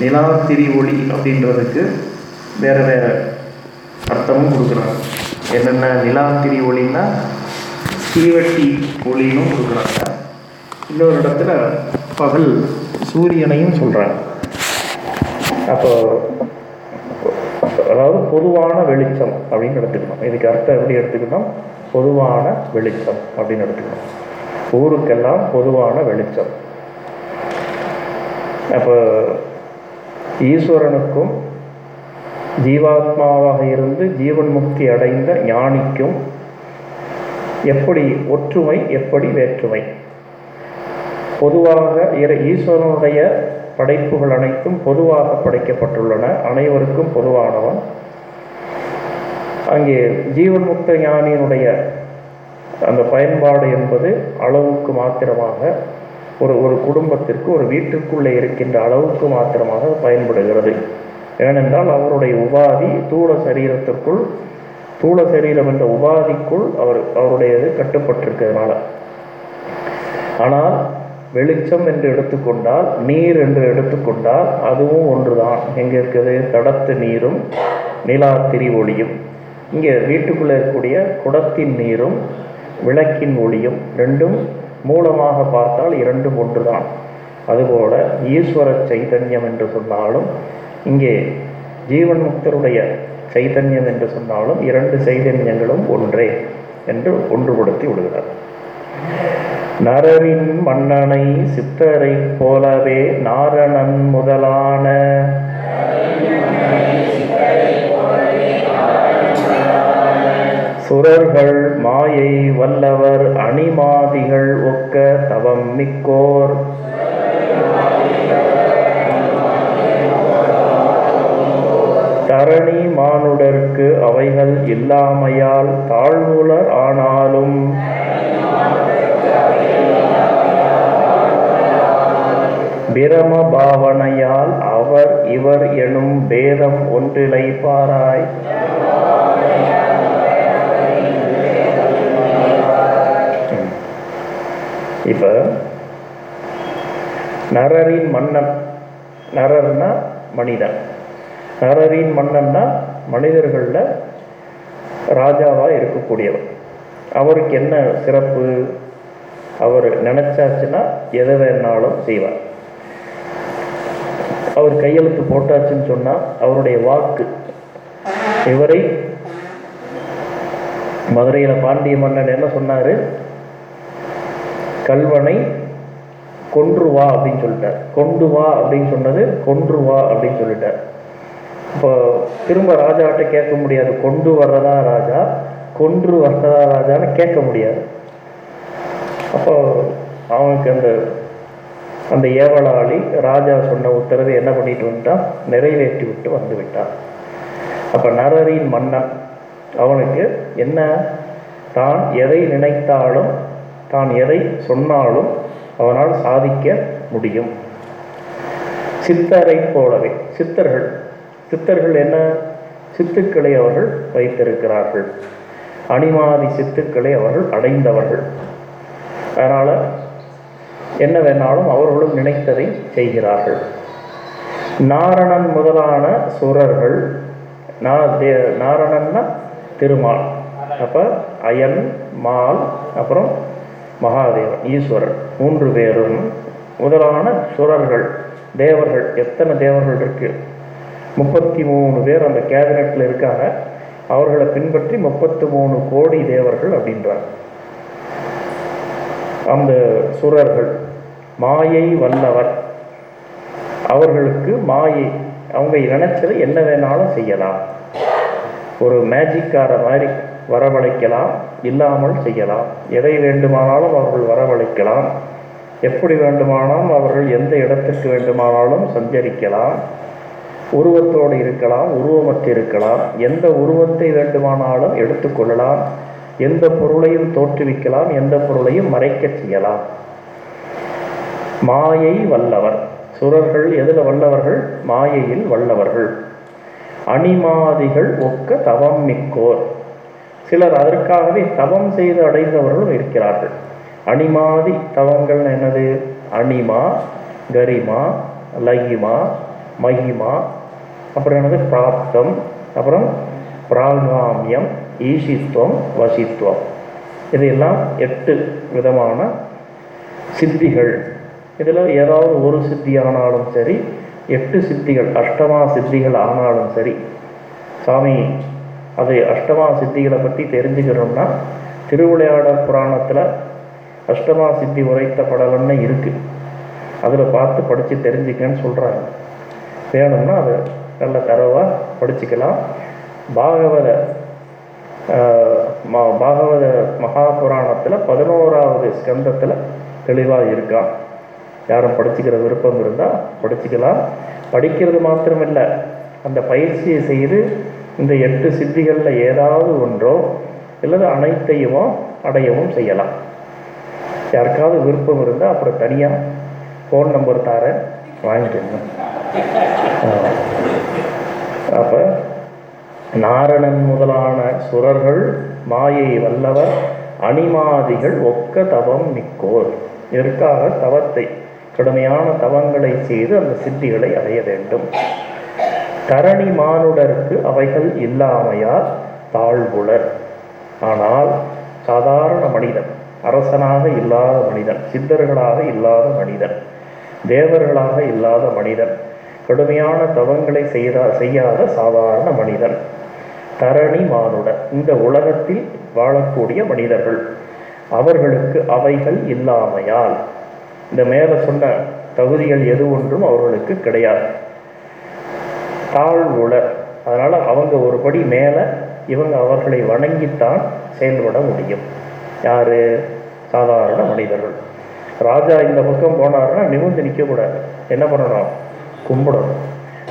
நிலாத்திரி ஒளி அப்படின்றதுக்கு வேறு வேறு அர்த்தமும் கொடுக்குறாங்க. என்னென்ன நிலாத்திரி ஒளின்னா தீவட்டி ஒளினும் கொடுக்குறாங்க. இன்னொரு இடத்துல பகல் சூரியனையும் சொல்கிறாங்க அப்போ அதாவது பொதுவான வெளிச்சம் அப்படின்னு எடுத்துக்கணும். இதுக்கு அர்த்தம் எப்படி எடுத்துக்கணும்? பொதுவான வெளிச்சம் அப்படின்னு எடுத்துக்கணும். ஊருக்கெல்லாம் பொதுவான வெளிச்சம். அப்போ ஈஸ்வரனுக்கும் ஜீவாத்மாவாக இருந்து ஜீவன் முக்தி அடைந்த ஞானிக்கும் எப்படி ஒற்றுமை எப்படி வேற்றுமை? பொதுவாக ஈஸ்வரனுடைய படைப்புகள் அனைத்தும் பொதுவாக படைக்கப்பட்டுள்ளன. அனைவருக்கும் பொதுவானவன். அங்கே ஜீவன் முக்த ஞானியினுடைய அந்த பயன்பாடு என்பது அளவுக்கு மாத்திரமாக ஒரு ஒரு குடும்பத்திற்கு ஒரு வீட்டிற்குள்ளே இருக்கின்ற அளவுக்கு மாத்திரமாக பயன்படுகிறது. ஏனென்றால் அவருடைய உபாதி தூள சரீரத்திற்குள் தூள சரீரம் என்ற உபாதிக்குள் அவர் அவருடையது கட்டுப்பட்டிருக்கிறதுனால. ஆனால் வெளிச்சம் என்று எடுத்துக்கொண்டால் நீர் என்று எடுத்துக்கொண்டால் அதுவும் ஒன்றுதான். எங்கே இருக்குது? தடத்து நீரும் நிலாத்திரி ஒளியும். இங்கே வீட்டுக்குள்ளே இருக்கக்கூடிய குடத்தின் நீரும் விளக்கின் ஒளியும் ரெண்டும் மூலமாக பார்த்தால் இரண்டும் ஒன்றுதான். அதுபோல ஈஸ்வர சைதன்யம் என்று சொன்னாலும் இங்கே ஜீவன் முக்தருடைய சைதன்யம் என்று சொன்னாலும் இரண்டு சைதன்யங்களும் ஒன்றே என்று ஒன்றுபடுத்தி விடுகிறார். நரரின் மன்னனை சித்தரை போலவே நாரணன் முதலான சுரர்கள் மாயை வல்லவர் அணிமாதிகள் ஒக்க தவம் மிக்கோர். தரணி மானுடர்க்கு அவைகள் இல்லாமையால் தாழ்வுலர் ஆனாலும் பிரம பாவனையால் அவர் இவர் எனும் பேதம் ஒன்றிலை பாராய். இப்ப நரரின் மன்னன் நரர்னா மனிதன். நரரின் மன்னன்னா மனிதர்களில் ராஜாவா இருக்கக்கூடியவர். அவருக்கு என்ன சிறப்பு? அவர் நினைச்சாச்சுன்னா எதை வேணாலும் செய்வார். அவர் கையெழுத்து போட்டாச்சுன்னு சொன்னா அவருடைய வாக்கு. இவரை மதுரையில பாண்டிய மன்னன் என்ன சொன்னாரு? கல்வனை கொன்று வா அப்படின்னு சொல்லிட்டார். கொண்டு வா அப்படின்னு சொன்னது கொன்று வா அப்படின்னு சொல்லிட்டார். இப்போ திரும்ப ராஜாட்ட கேட்க முடியாது. கொண்டு வர்றதா ராஜா? கொன்று வர்றதா ராஜான்னு கேட்க முடியாது. அப்போ அவனுக்கு அந்த அந்த ஏவலாளி ராஜா சொன்ன உத்தரவை என்ன பண்ணிட்டு வந்துட்டான் நிறைவேற்றி விட்டு வந்து விட்டான். அப்போ நரரின் மன்னன் அவனுக்கு என்ன? தான் எதை நினைத்தாலும் தான் எதை சொன்னாலும் அவனால் சாதிக்க முடியும். சித்தரை போலவே சித்தர்கள். சித்தர்கள் என்ன? சித்துக்களை அவர்கள் வைத்திருக்கிறார்கள். அணிமாதி சித்துக்களை அவர்கள் அடைந்தவர்கள். அதனால் என்ன வேணாலும் அவர்களும் நினைத்ததை செய்கிறார்கள். நாரணன் முதலான சுரர்கள் நா தே நாரணன்னா திருமால். அப்போ அயன் மால் அப்புறம் மகாதேவன் ஈஸ்வரன் மூன்று பேரும் முதலான சுரர்கள் தேவர்கள் எத்தனை தேவர்கள் இருக்கு? முப்பத்தி மூணு பேர் அந்த கேபினெட்டில் இருக்காங்க. அவர்களை பின்பற்றி முப்பத்தி மூணு கோடி தேவர்கள் அப்படின்றாங்க. அந்த சுரர்கள் மாயை வல்லவர். அவர்களுக்கு மாயை அவங்க நினைச்சதை என்ன வேணாலும் செய்யலாம். ஒரு மேஜிக்கார மாதிரி வரவழைக்கலாம் இல்லாமல் செய்யலாம். எதை வேண்டுமானாலும் அவர்கள் வரவழைக்கலாம். எப்படி வேண்டுமானாலும் அவர்கள் எந்த இடத்திற்கு வேண்டுமானாலும் சஞ்சரிக்கலாம். உருவத்தோடு இருக்கலாம் உருவமற்று இருக்கலாம். எந்த உருவத்தை வேண்டுமானாலும் எடுத்துக்கொள்ளலாம் எந்த பொருளையும் தோற்றுவிக்கலாம் எந்த பொருளையும் மறைக்கச் செய்யலாம். மாயை வல்லவர். சுரர்கள் எதில் வல்லவர்கள்? மாயையில் வல்லவர்கள். அணிமாதிகள் ஒக்க தவம் மிக்கோர். சிலர் அதற்காகவே தவம் செய்து அடைந்தவர்களும் இருக்கிறார்கள். அணிமாதி தவங்கள் என்னது? அணிமா கரிமா லயிமா மகிமா அப்புறம் என்னது? பிராப்தம் அப்புறம் பிராகாமியம் ஈஷித்துவம் வசித்துவம். இதையெல்லாம் எட்டு விதமான சித்திகள். இதில் ஏதாவது ஒரு சித்தி ஆனாலும் சரி எட்டு சித்திகள் அஷ்டமா சித்திகள் ஆனாலும் சரி சாமி அது அஷ்டமா சித்திகளை பற்றி தெரிஞ்சுக்கிறோம்னா திருவிளையாடல் புராணத்தில் அஷ்டமா சித்தி உரைத்த படலம்னு இருக்குது அதில் பார்த்து படித்து தெரிஞ்சுக்கன்னு சொல்கிறாங்க வேணும்னா அதை நல்ல தரவாக படிச்சுக்கலாம். பாகவத ம- பாகவத மகாபுராணத்தில் பதினோராவது ஸ்கந்தத்தில் தெளிவாக இருக்கான் யாரும் படிச்சுக்கிற விருப்பம் இருந்தால் படிச்சுக்கலாம். படிக்கிறது மாத்திரமில்லை. அந்த பயிற்சியை செய்து இந்த எட்டு சித்திகளில் ஏதாவது ஒன்றோ அல்லது அனைத்தையுமோ அடையவும் செய்யலாம். யாருக்காவது விருப்பம் இருந்தால் அப்புறம் தனியாக ஃபோன் நம்பர் தார வாங்கிக்கோங்க அப்போ நாரணன் முதலான சுரர்கள் மாயை வல்லவர் அணிமாதிகள் ஒக்க தவம் நிற்கோர். இதற்காக தவத்தை கடுமையான தவங்களை செய்து அந்த சித்திகளை அடைய வேண்டும். தரணி மானுடருக்கு அவைகள் இல்லாமையால் தாழ்வுளர். ஆனால் சாதாரண மனிதன் அரசனாக இல்லாத மனிதன் சித்தர்களாக இல்லாத மனிதன் தேவர்களாக இல்லாத மனிதன் கடுமையான தவங்களை செய்தா செய்யாத சாதாரண மனிதன் தரணி மானுடன் இந்த உலகத்தில் வாழக்கூடிய மனிதர்கள் அவர்களுக்கு அவைகள் இல்லாமையால். இந்த மேலே சொன்ன தகுதிகள் எது ஒன்றும் அவர்களுக்கு கிடையாது. தாழ்வுளர் அதனால் அவங்க ஒரு படி மேலே இவங்க அவர்களை வணங்கித்தான் செயல்பட முடியும். யார்? சாதாரண மனிதர்கள். ராஜா இந்த பக்கம் போனார்னா நிமிந்து நிற்கக்கூடாது என்ன பண்ணணும்? கும்பிடணும்.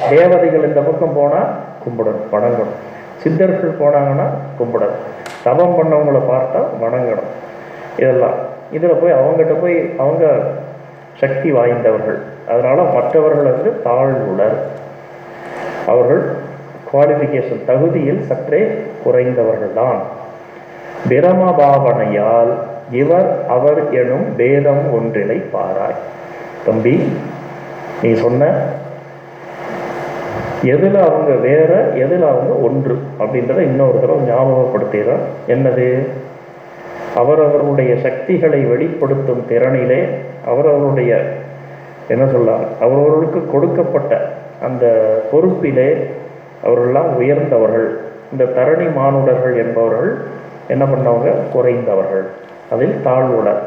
தேவதைகள் இந்த பக்கம் போனால் கும்பிடணும் வணங்கணும். சித்தர்கள் போனாங்கன்னா கும்பிடணும். தபம் பண்ணவங்களை பார்த்தா வணங்கணும். இதெல்லாம். இதில் போய் அவங்ககிட்ட போய் அவங்க சக்தி வாய்ந்தவர்கள். அதனால் மற்றவர்கள் வந்து தாழ்வுளர். அவர்கள் குவாலிஃபிகேஷன் தகுதியில் சற்றே குறைந்தவர்கள்தான். பிரம பாவனையால் இவர் அவர் எனும் பேதம் ஒன்றினை பாராய். தம்பி நீ சொன்ன எதில் அவங்க வேற எதில் அவங்க ஒன்று அப்படின்றத இன்னொரு தடவை ஞாபகப்படுத்துகிறார் என்னது? அவரவர்களுடைய சக்திகளை வெளிப்படுத்தும் திறனிலே அவரவருடைய என்ன சொல்லலாம் அவரவர்களுக்கு கொடுக்கப்பட்ட அந்த பொறுப்பிலே அவர்கள்லாம் உயர்ந்தவர்கள். இந்த தரணி மானுடர்கள் என்பவர்கள் என்ன பண்ணவங்க? குறைந்தவர்கள். அதில் தாழ்வுடர்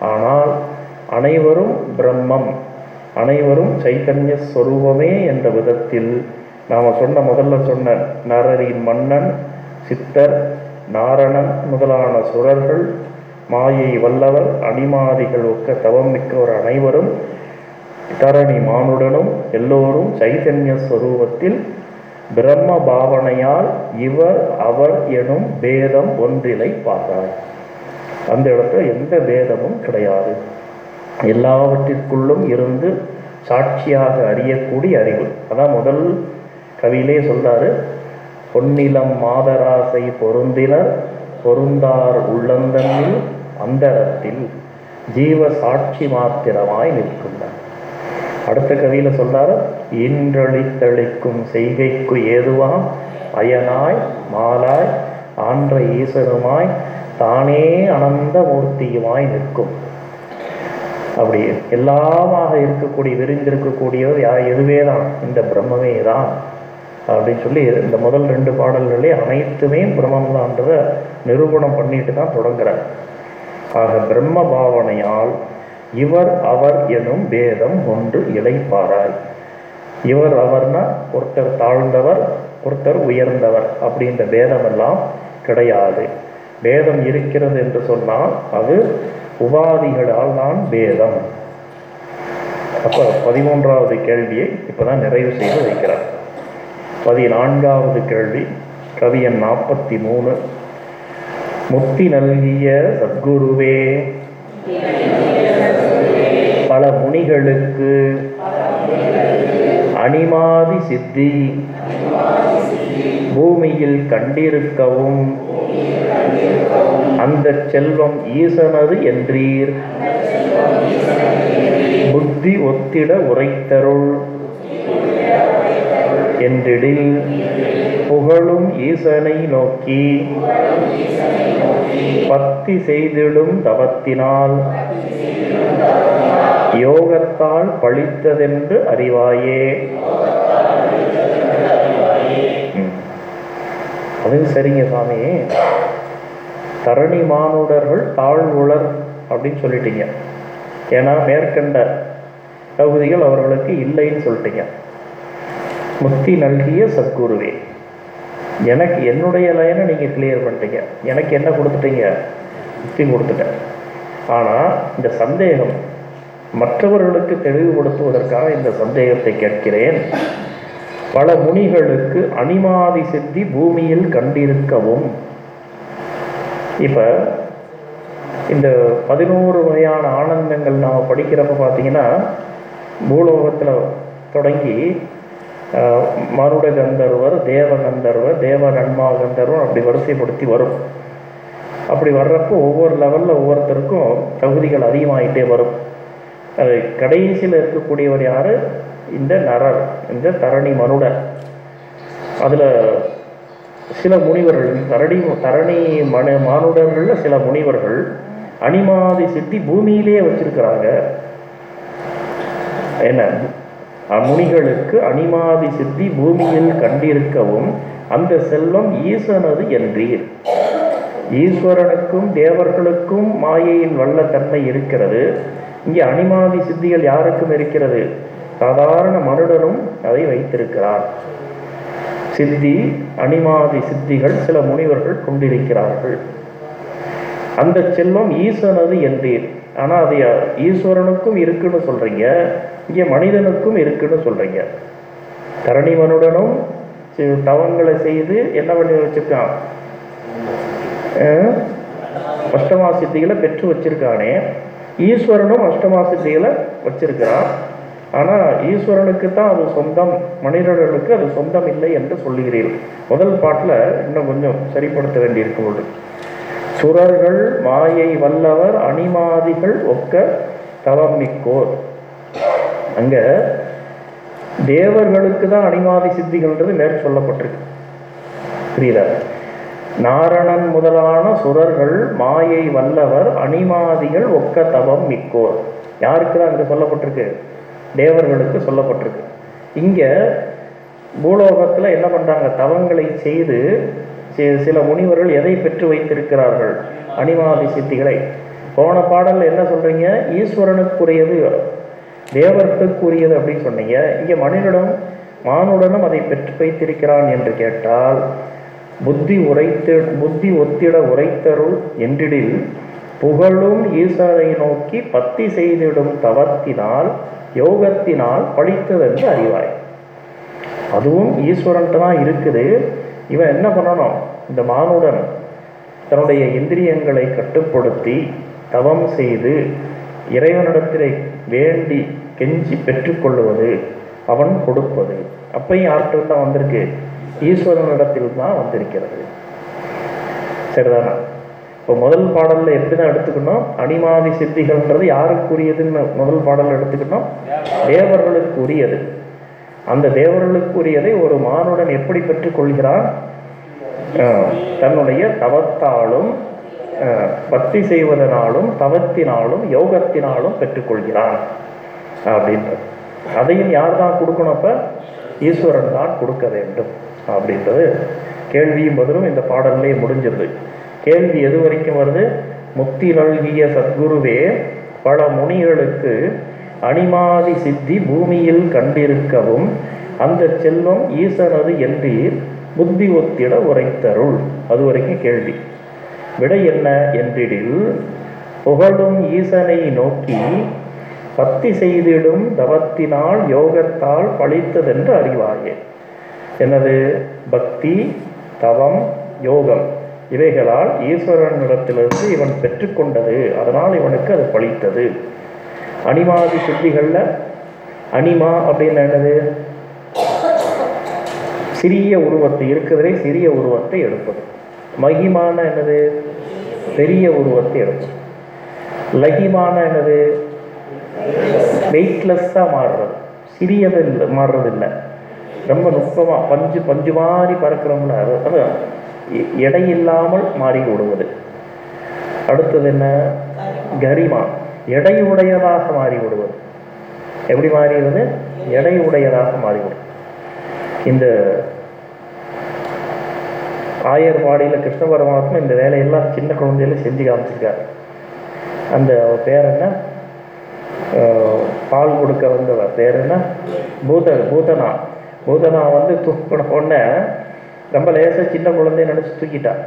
ஆனால் அனைவரும் பிரம்மம். அனைவரும் சைத்தன்ய ஸ்வரூபமே என்ற விதத்தில் நாம் சொன்ன முதல்ல சொன்ன நரரின் மன்னன் சித்தர் நாரணன் முதலான சுரர்கள் மாயை வல்லவர் அணிமாதிகள் ஒக்க தவம் மிக்கவர் அனைவரும் தரணி மானுடனும் எல்லோரும் சைதன்ய ஸ்வரூபத்தில் பிரம்ம பாவனையால் இவர் அவர் எனும் பேதம் ஒன்றிலை பார்த்தார். அந்த இடத்துல எந்த பேதமும் கிடையாது. எல்லாவற்றிற்குள்ளும் இருந்து சாட்சியாக அறியக்கூடிய அறிவு. அதான் முதல் கவியிலே சொல்றாரு பொன்னிலம் மாதராசை பொருந்தினர் பொருந்தார் உள்ளந்தனில் அந்தரத்தில் ஜீவ சாட்சி மாத்திரமாய் நிற்கின்றார். அடுத்த கவியில சொல்றாரு இன்றளித்தளிக்கும் செய்கைக்கு ஏதுவாம் அயனாய் மாலாய் ஆன்ற ஈசனுமாய் தானே அனந்த மூர்த்தியுமாய் நிற்கும். அப்படி எல்லாமாக இருக்கக்கூடிய விரிந்திருக்கக்கூடியவர் யா எதுவே தான் இந்த பிரம்மமே தான் அப்படின்னு சொல்லி இந்த முதல் ரெண்டு பாடல்களே அனைத்துமே பிரம்மம்தான்றதை நிரூபணம் பண்ணிட்டு தான் தொடங்குறார். ஆக பிரம்ம பாவனையால் இவர் அவர் எனும் பேதம் ஒன்று இழைப்பாராய் இவர் அவர்னா ஒருத்தர் தாழ்ந்தவர் ஒருத்தர் உயர்ந்தவர் அப்படின்ற பேதமெல்லாம் கிடையாது. பேதம் இருக்கிறது என்று சொன்னால் அது உபாதிகளால் தான் பேதம். அப்போ பதிமூன்றாவது கேள்வியை இப்போதான் நிறைவு செய்து வைக்கிறார். பதினான்காவது கேள்வி கவியன் நாற்பத்தி மூணு. முத்தி நல்கிய சத்குருவே பல முனிகளுக்கு அனிமாதி சித்தி பூமியில் கண்டிருக்கவும் அந்த செல்வம் ஈசனது என்றீர். புத்தி ஒத்திட உரைத்தருள் என்றிடில் புகழும் ஈசனை நோக்கி பக்தி செய்திடும் தவத்தினால் யோகத்தால் பழித்ததென்று அறிவாயே. ம். அது சரிங்க சாமி. தரணி மானுடர்கள் தாழ்வுளர் அப்படின்னு சொல்லிட்டீங்க. ஏன்னா மேற்கண்ட தகுதிகள் அவர்களுக்கு இல்லைன்னு சொல்லிட்டீங்க. முக்தி நல்கிய சத்குருவே. எனக்கு என்னுடைய லைனை நீங்கள் கிளியர் பண்ணிட்டீங்க. எனக்கு என்ன கொடுத்துட்டீங்க? முக்தி கொடுத்துட்டேன். ஆனால் இந்த சந்தேகம் மற்றவர்களுக்கு தெளிவுபடுத்துவதற்காக இந்த சந்தேகத்தை கேட்கிறேன். பல முனிகளுக்கு அனிமாதி சித்தி பூமியில் கண்டிருக்கவும். இப்போ இந்த பதினோரு வகையான ஆனந்தங்கள் நாம் படிக்கிறப்ப பார்த்தீங்கன்னா பூலோகத்தில் தொடங்கி மருட கந்தர்வர் தேவ கந்தர்வர் தேவ நன்மா கந்தர்வர் அப்படி வரிசைப்படுத்தி வரும். அப்படி வர்றப்போ ஒவ்வொரு லெவலில் ஒவ்வொருத்தருக்கும் தகுதிகள் அதிகமாகிட்டே வரும். அது கடைசியில் இருக்கக்கூடியவர் யார்? இந்த நரர் இந்த தரணி மனுடர் அதில் சில முனிவர்கள் தரணி தரணி மனு மானுடர்களில் சில முனிவர்கள் அனிமாதி சித்தி பூமியிலேயே வச்சிருக்கிறாங்க. என்ன? அம்முனிகளுக்கு அனிமாதி சித்தி பூமியில் கண்டிருக்கவும் அந்த செல்வம் ஈசனது என்றீர். ஈஸ்வரனுக்கும் தேவர்களுக்கும் மாயையின் வல்ல தன்மை இருக்கிறது. இங்கே அனிமாதி சித்திகள் யாருக்கும் இருக்கிறது? சாதாரண மனுடனும் அதை வைத்திருக்கிறார். சித்தி அனிமாதி சித்திகள் சில முனிவர்கள் கொண்டிருக்கிறார்கள். அந்த செல்வம் ஈசனது என்றீர். ஆனால் அது ஈஸ்வரனுக்கும் இருக்குன்னு சொல்கிறீங்க இங்கே மனிதனுக்கும் இருக்குன்னு சொல்கிறீங்க தரணி மனுடனும் தவங்களை செய்து என்ன பண்ணி வச்சுருக்கான்? அஷ்டமா சித்திகளை பெற்று வச்சிருக்கானே. ஈஸ்வரனும் அஷ்டமா சித்திகளை வச்சிருக்கிறான். ஆனால் ஈஸ்வரனுக்கு தான் அது சொந்தம் மனிதர்களுக்கு அது சொந்தம் இல்லை என்று சொல்லுகிறீர்கள். முதல் பாட்டில் இன்னும் கொஞ்சம் சரிப்படுத்த வேண்டியிருக்கும் பொழுது சுரர்கள் மாயை வல்லவர் அணிமாதிகள் ஒக்க தவம் மிக்கோர். அங்க தேவர்களுக்கு தான் அணிமாதி சித்திகள்ன்றது மேற் சொல்லப்பட்டிருக்கு. புரியுதா? நாரணன் முதலான சுரர்கள் மாயை வல்லவர் அணிமாதிகள் ஒக்க தவம் மிக்கோர். யாருக்கு தான் அங்கே சொல்லப்பட்டிருக்கு? தேவர்களுக்கு சொல்லப்பட்டிருக்கு. இங்க பூலோகத்துல என்ன பண்றாங்க? தவங்களை செய்து சில முனிவர்கள் எதை பெற்று வைத்திருக்கிறார்கள்? அனிமாதி சித்திகளை போன பாடல் என்ன சொல்றீங்க? ஈஸ்வரனுக்குரியது. தேவர்க்குரியது அப்படின்னு சொன்னீங்க. இங்கே மனிதனும் மானுடனும் அதை பெற்று வைத்திருக்கிறான் என்று கேட்டால் புத்தி உரைத்து புத்தி ஒத்திட உரைத்தருள் என்றிடில் புகழும் ஈஸ்வரை நோக்கி பத்தி செய்திடும் தவத்தினால் யோகத்தினால் பழித்ததென்று அறிவாய். அதுவும் ஈஸ்வரன்ட்டு தான் இருக்குது. இவன் என்ன பண்ணணும்? இந்த மானுடன் தன்னுடைய இந்திரியங்களை கட்டுப்படுத்தி தவம் செய்து இறைவனிடத்திலே வேண்டி கெஞ்சி பெற்றுக்கொள்வது அவன் கொடுப்பது. அப்பையும் யார்கிட்ட தான் வந்திருக்கு? ஈஸ்வரனிடத்தில் தான் வந்திருக்கிறது. சரிதானா? இப்போ முதல் பாடல்ல எப்படி தான் எடுத்துக்கணும்? அனிமாதி சித்திகள்ன்றது யாருக்குரியதுன்னு முதல் பாடல்ல எடுத்துக்கணும்? தேவர்களுக்கு. உரியது அந்த தேவர்களுக்குரியதை ஒரு மானுடன் எப்படி பெற்றுக்கொள்கிறான்? தன்னுடைய தவத்தாலும் பக்தி செய்வதனாலும் தவத்தினாலும் யோகத்தினாலும் பெற்றுக்கொள்கிறான் அப்படின்றது. அதையும் யார் தான் கொடுக்கணும் ஈஸ்வரன் தான் கொடுக்க வேண்டும் அப்படின்றது. கேள்வியும் பதிலும் இந்த பாடல்லே முடிஞ்சிருது. கேள்வி எது வரைக்கும் வருது? முத்தி நல்கிய சத்குருவே பல முனிகளுக்கு அனிமாதி சித்தி பூமியில் கண்டிருக்கவும் அந்த செல்வம் ஈசனது என்றீர் புத்தி ஒத்திட உரைத்தருள். அது வரைக்கும் கேள்வி. விடை என்ன என்றிடில் புகழும் ஈசனை நோக்கி பக்தி செய்திடும் தவத்தினால் யோகத்தால் பழித்ததென்று அறிவாயே. எனது பக்தி தவம் யோகம். இவைகளால் ஈஸ்வரனிடத்திலிருந்து இவன் பெற்றுக்கொண்டது. அதனால் இவனுக்கு அது பழித்தது. அனிமாதி சுத்திகளில் அனிமா அப்படின்னு என்னது? சிறிய உருவத்தை இருக்கிறதே சிறிய உருவத்தை எடுப்பது. மகிமான என்னது? பெரிய உருவத்தை எடுப்பது. லகிமான என்னது? வெயிட்லெஸ்ஸாக மாறுறது. சிறியது இல்லை மாறுறது இல்லை ரொம்ப நுட்பமாக பஞ்சு பஞ்சு மாதிரி பறக்கிறோம்ல அது அது எடை இல்லாமல் மாறி விடுவது அடுத்தது என்ன? கரிமா. எடையுடையதாக மாறிவிடுவது. எப்படி மாறிடுவது எடை உடையதாக மாறிவிடும். இந்த ஆயர் பாடியில் கிருஷ்ண பரமாத்மா இந்த வேலையெல்லாம் சின்ன குழந்தையில செஞ்சு காமிச்சிருக்காரு. அந்த பேர் என்ன? பால் கொடுக்க வந்தவர். பேர் என்ன? பூத பூதனா. பூதனா வந்து தூக்கின உடனே ரொம்ப லேசாக சின்ன குழந்தைய நினச்சி தூக்கிட்டான்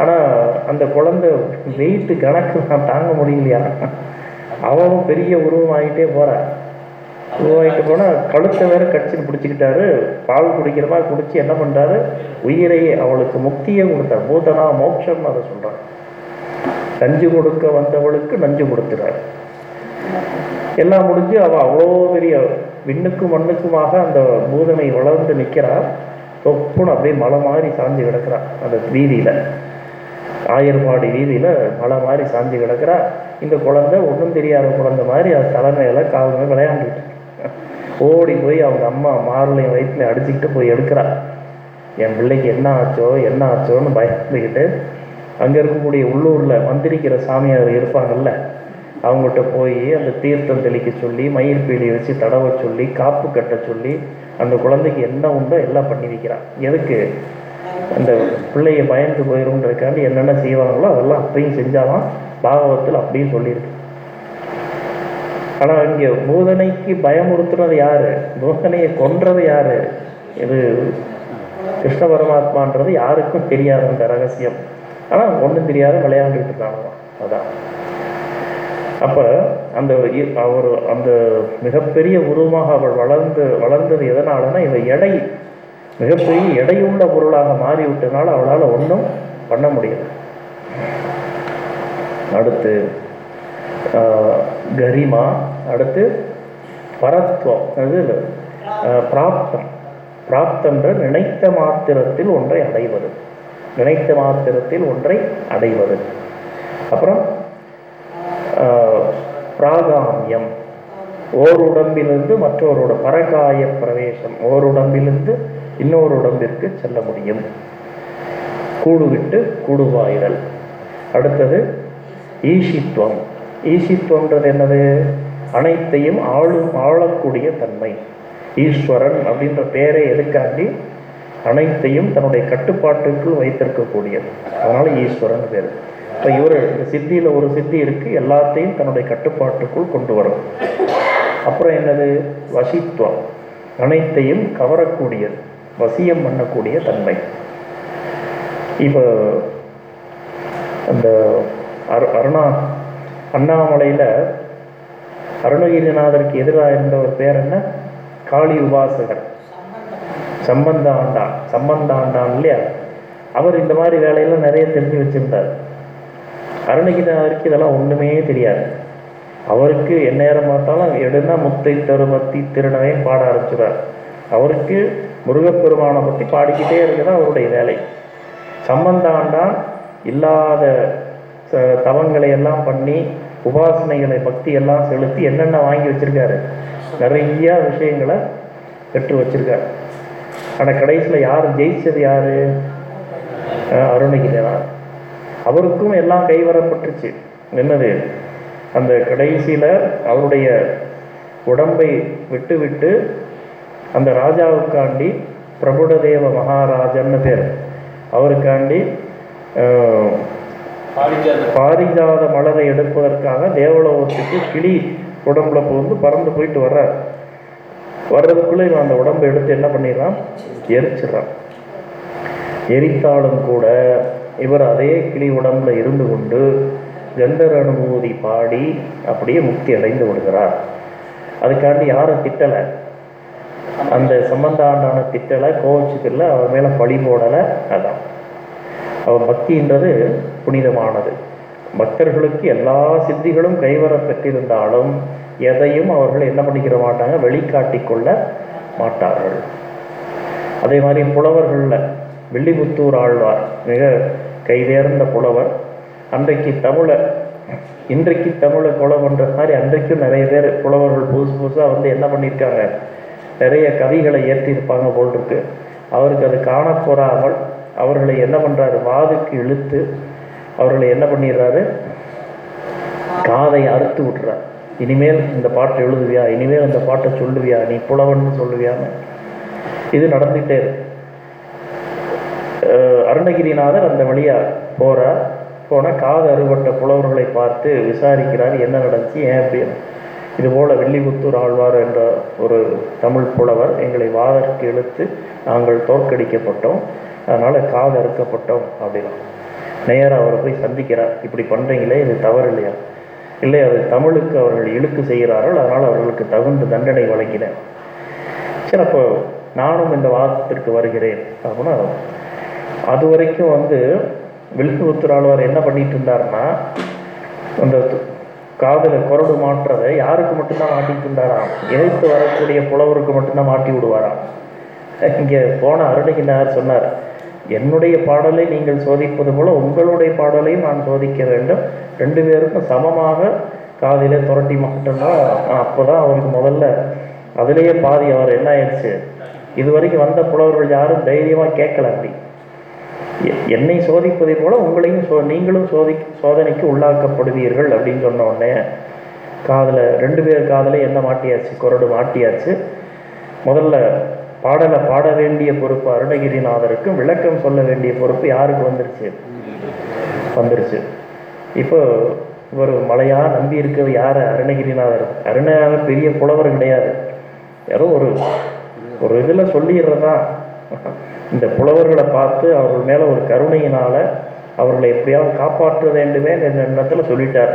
ஆனால் அந்த குழந்தை வெயிட்டு கணக்கு நான் தாங்க முடியலையா? அவனும் பெரிய உருவமாகிட்டே போகிறான் உருவாகிட்டு போனால் கழுத்தை வேற கடிச்சிட்டு பிடிச்சிக்கிட்டாரு. பால் குடிக்கிற மாதிரி குடிச்சு என்ன பண்ணுறாரு உயிரையே அவளுக்கு முக்தியே கொடுத்தார். பூதனா மோட்சம் அதை சொல்கிறார் நஞ்சு கொடுக்க வந்தவளுக்கு நஞ்சு கொடுத்துறாரு. எல்லாம் முடிஞ்சு அவள் அவ்வளோ பெரிய விண்ணுக்கும் மண்ணுக்குமாக அந்த பூதனை வளர்ந்து நிற்கிறார் தொப்புன்னு அப்படியே மலை மாதிரி சாஞ்சு கிடக்கிறான் அந்த வீதியில். ஆயர்பாடி வீதியில் மலை மாதிரி சாஞ்சி கிடக்கிறா. இந்த குழந்தை ஒன்றும் தெரியாத குழந்தை மாதிரி அது தலைமையில கால் விளையாண்டுட்டு ஓடி போய் அவங்க அம்மா மார்லையும் வயிற்றுல அடிச்சுக்கிட்டு போய் எடுக்கிறா. என் பிள்ளைக்கு என்ன ஆச்சோ என்ன ஆச்சோன்னு பயந்துக்கிட்டு அங்கே இருக்கக்கூடிய உள்ளூரில் மந்திரிக்கிற சாமியார் இருப்பாங்கல்ல அவங்ககிட்ட போய் அந்த தீர்த்தம் தெளிக்க சொல்லி மயிர் பீலி வச்சு தடவை சொல்லி காப்பு கட்ட சொல்லி அந்த குழந்தைக்கு என்ன உண்டோ எல்லாம் பண்ணி வைக்கிறான் எதுக்கு? அந்த பிள்ளைய பயந்து போயிருன்றதுக்காண்டி என்னென்ன செய்வாங்களோ அதெல்லாம் அப்பயும் செஞ்சாலாம் பாகவத்தில் அப்படியும் சொல்லியிருக்கு. ஆனால் இங்கே பூதனைக்கு பயமுறுத்துனது யாரு? பூதனையை கொன்றது யாரு? இது கிருஷ்ண பரமாத்மான்றது யாருக்கும் தெரியாது அந்த ரகசியம். ஆனால் ஒன்றும் தெரியாத விளையாண்டுட்டு இருக்காங்க. அதான். அப்போ அந்த இ- அவர் அந்த மிகப்பெரிய உருவமாக அவள் வளர்ந்து வளர்ந்தது எதனாலன்னா இவ எடை மிகப்பெரிய எடையுள்ள பொருளாக மாறிவிட்டனால அவளால் ஒன்றும் பண்ண முடியல. அடுத்து கரிமா அடுத்து பரத்வம் அது பிராப்தம். பிராப்தன்ற நினைத்த மாத்திரத்தில் ஒன்றை அடைவது. நினைத்த மாத்திரத்தில் ஒன்றை அடைவது. அப்புறம் பிராகாமியம். ஓர் உடம்பிலிருந்து பரகாய பிரவேசம். ஓர் உடம்பிலிருந்து இன்னொரு உடம்பிற்கு செல்ல முடியும். கூடுவிட்டு கூடுவாயிரல். அடுத்தது ஈஷித்துவம். ஈஷித்துவம்ன்றது என்னது? அனைத்தையும் ஆளும் ஆளக்கூடிய தன்மை. ஈஸ்வரன் அப்படின்ற பெயரை எதுக்காண்டி? அனைத்தையும் தன்னுடைய கட்டுப்பாட்டுக்குள் வைத்திருக்கக்கூடியது. அதனால ஈஸ்வரன் பேர். இப்போ இவர் இந்த சித்தியில் ஒரு சித்தி இருக்கு எல்லாத்தையும் தன்னுடைய கட்டுப்பாட்டுக்குள் கொண்டு வரும். அப்புறம் என்னது? வசித்துவம். அனைத்தையும் கவரக்கூடியது. வசியம் பண்ணக்கூடிய தன்மை. இப்போ அந்த அரு அருணா அண்ணாமலையில் அருணகிரிநாதருக்கு எதிராக இருந்த ஒரு பேர் என்ன? காளி உபாசகர். சம்பந்த ஆண்டான் சம்பந்த ஆண்டான் இல்லையா? அவர் இந்த மாதிரி வேலையெல்லாம் நிறைய தெரிஞ்சு வச்சுருந்தார். அருணகிரிநாதருக்கு இதெல்லாம் ஒன்றுமே தெரியாது. அவருக்கு எந்நேரம் பார்த்தாலும் எடுனா முத்தை தருமத்தி திருநவை பாட ஆரம்பிச்சுறார் அவருக்கு முருகப்பெருமானை பற்றி பாடிக்கிட்டே இருக்குதான் அவருடைய வேலை. சம்பந்தாண்டான் இல்லாத தவங்களை எல்லாம் பண்ணி உபாசனைகளை பக்தி எல்லாம் செலுத்தி என்னென்ன வாங்கி வச்சிருக்காரு? நிறைய விஷயங்களை பெற்று வச்சிருக்காரு. ஆனால் கடைசியில் யார் ஜெயிச்சது யார்? அஹ் அவருக்கும் எல்லாம் கைவரப்பட்டுருச்சு. என்னது? அந்த கடைசியில் அவருடைய உடம்பை விட்டு விட்டு அந்த ராஜாவுக்காண்டி பிரபுடதேவ மகாராஜன்னு பேர். அவருக்காண்டி பாரிஜாத மலரை எடுப்பதற்காக தேவலோகத்துக்கு கிளி உடம்புல புகுந்து பறந்து போயிட்டு வர்றார். வர்றதுக்குள்ள இவன் அந்த உடம்பை எடுத்து என்ன பண்ணிடுறான்? எரிச்சிடுறான். எரித்தாலும் கூட இவர் அதே கிளி உடம்புல இருந்து கொண்டு கந்தர் அனுபூதி பாடி அப்படியே முக்தி அடைந்து விடுகிறார். அதுக்காண்டி யாரும் திட்டலை. அந்த சம்பந்தாண்டான திட்டலை கோவச்சுக்கல அவர் மேலே பழி போடலை அதான். அவன் பக்தின்றது புனிதமானது. பக்தர்களுக்கு எல்லா சித்திகளும் கைவர பெற்றிருந்தாலும் எதையும் அவர்கள் என்ன பண்ணிக்கிற மாட்டாங்க வெளிக்காட்டிக்கொள்ள மாட்டார்கள். அதே மாதிரி புலவர்களில் வெள்ளிபுத்தூர் ஆழ்வார் மிக கைதேர்ந்த புலவர். அன்றைக்கு தமிழை இன்றைக்கு தமிழை கொலை பண்ணுற மாதிரி அன்றைக்கும் நிறைய பேர் புலவர்கள் புதுசு புதுசாக வந்து என்ன பண்ணியிருக்காங்க நிறைய கவிகளை ஏற்றியிருப்பாங்க போல் இருக்கு அவருக்கு அது காணப்போறாமல் அவர்களை என்ன பண்ணுறாரு வாதுக்கு இழுத்து அவர்களை என்ன பண்ணிடுறாரு? காதை அறுத்து விட்டுறார். இனிமேல் இந்த பாட்டை எழுதுவியா? இனிமேல் இந்த பாட்டை சொல்லுவியா? நீ புலவன்னு சொல்லுவியான்னு. இது நடந்துகிட்டே இருக்கு. அருணகிரிநாதர் அந்த வழியாக போகிறார் போனால் காது அறுபட்ட புலவர்களை பார்த்து விசாரிக்கிறார் என்ன நடந்துச்சு ஏன் அப்படின்னு இதுபோல வெள்ளிபுத்தூர் ஆழ்வார் என்ற ஒரு தமிழ் புலவர் எங்களை வாதற்கு இழுத்து நாங்கள் தோற்கடிக்கப்பட்டோம். அதனால் காது அறுக்கப்பட்டோம் அப்படின்னா நேராக அவரை போய் சந்திக்கிறார். இப்படி பண்ணுறீங்களே இது தவறு இல்லையா? இல்லை அது தமிழுக்கு அவர்கள் இழுக்கு செய்கிறார்கள் அதனால் அவர்களுக்கு தகுந்த தண்டனை வழங்கினேன் சரி அப்போ நானும் இந்த வாதத்திற்கு வருகிறேன் அப்படின்னா அது வரைக்கும் வந்து வில்லுபுத்தூர் ஆழ்வார் என்ன பண்ணிட்டு இருந்தாருன்னா அந்த காதல குரடு மாற்றதை யாருக்கு மட்டும்தான் மாட்டிட்டு இருந்தாராம் எதிர்த்து வரக்கூடிய புலவருக்கு மட்டும்தான் மாட்டி விடுவாராம். இங்கே போன அருணகினார் சொன்னார் என்னுடைய பாடலை நீங்கள் சோதிப்பது போல உங்களுடைய பாடலையும் நான் சோதிக்க வேண்டும். ரெண்டு பேருக்கும் சமமாக காதிலே துரட்டி மாட்டோம்னா அப்போதான் அவருக்கு முதல்ல அதுலேயே பாதி அவர் என்ன ஆயிடுச்சு? இது வரைக்கும் வந்த புலவர்கள் யாரும் தைரியமாக கேட்கல அப்படி. என்னை சோதிப்பதை போல உங்களையும் சோ நீங்களும் சோதி சோதனைக்கு உள்ளாக்கப்படுவீர்கள் அப்படின்னு சொன்ன உடனே காதில் ரெண்டு பேர் காதில் என்ன மாட்டியாச்சு? குரடு மாட்டியாச்சு. முதல்ல பாடலை பாட வேண்டிய பொறுப்பு அருணகிரிநாதருக்கும் விளக்கம் சொல்ல வேண்டிய பொறுப்பு யாருக்கு வந்துருச்சு? வந்துருச்சு. இப்போ இவர் மலையாக நம்பி இருக்கிறது யார்? அருணகிரிநாதர். அருணகிரிநாதர் பெரிய புலவர் கிடையாது. யாரோ ஒரு ஒரு இதில் சொல்லிடுறதா? இந்த புலவர்களை பார்த்து அவர்கள் மேலே ஒரு கருணையினால் அவர்களை எப்படியாவது காப்பாற்ற வேண்டுமே என்ற எண்ணத்தில் சொல்லிட்டார்.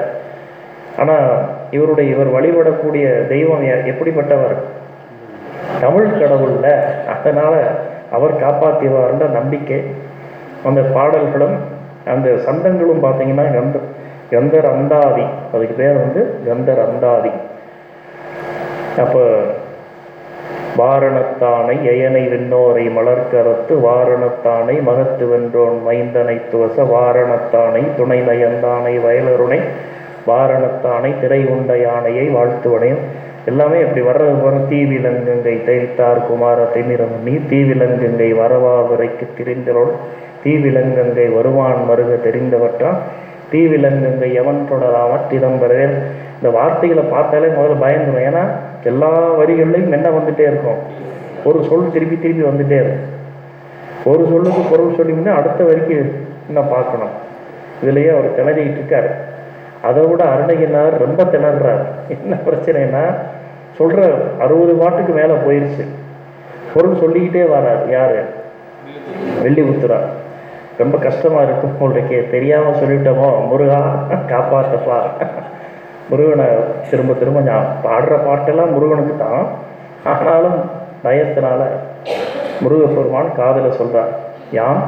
ஆனால் இவருடைய இவர் வழிபடக்கூடிய தெய்வம் எப்படிப்பட்டவர்? தமிழ் கடவுளில். அதனால் அவர் காப்பாற்றிவார்ன்ற நம்பிக்கை. அந்த பாடல்களும் அந்த சந்தங்களும் பார்த்தீங்கன்னா கந்த கந்தர் அந்தாதி. அதுக்கு பேர் வந்து கந்தர் அந்தாதி. அப்போ வாரணத்தானை எயனை விண்ணோரை மலர்கரத்து வாரணத்தானை மகத்து வென்றோன் மைந்தனை துவச வாரணத்தானை துணை நயந்தானை வயலருணை வாரணத்தானை திரை உண்ட யானையை வாழ்த்துவனையும் எல்லாமே இப்படி வர்றது வரும் தீவிலங்கங்கை தைத்தார் குமார திமிரமணி தீவிலங்கங்கை வரவா விரைக்கு திரிந்தரோள் தீவிலங்கங்கை வருவான் மருக தெரிந்தவற்றான். தீவிலங்கங்கை எவன் தொடராம திதம்பரவேல் இந்த வார்த்தைகளை பார்த்தாலே முதல்ல பயந்துடும் ஏன்னா எல்லா வரிகள்லையும் என்ன வந்துட்டே இருக்கும்? ஒரு சொல் திருப்பி திருப்பி வந்துட்டே இருக்கும். ஒரு சொல்லுக்கு பொருள் சொல்லிங்கன்னா அடுத்த வரிக்கு இன்னும் பார்க்கணும்? இதுலயே அவர் திணறிக்கிட்டு இருக்காரு அதை விட அருணகிரிநாதர் ரொம்ப திணறார் என்ன பிரச்சனைனா சொல்ற அறுபது பாட்டுக்கு மேலே போயிருச்சு. பொருள் சொல்லிக்கிட்டே வரார். யாரு? வெள்ளி உத்துரா ரொம்ப கஷ்டமா இருக்கும் உங்களுக்கு. தெரியாம சொல்லிட்டோமோ முருகா காப்பாத்தப்பா. முருகனை திரும்ப திரும்ப நான் பாடுற பாட்டெல்லாம் முருகனுக்கு தான். ஆனாலும் பயத்தினால முருகப்பெருமான் காதல சொல்றார் யாம்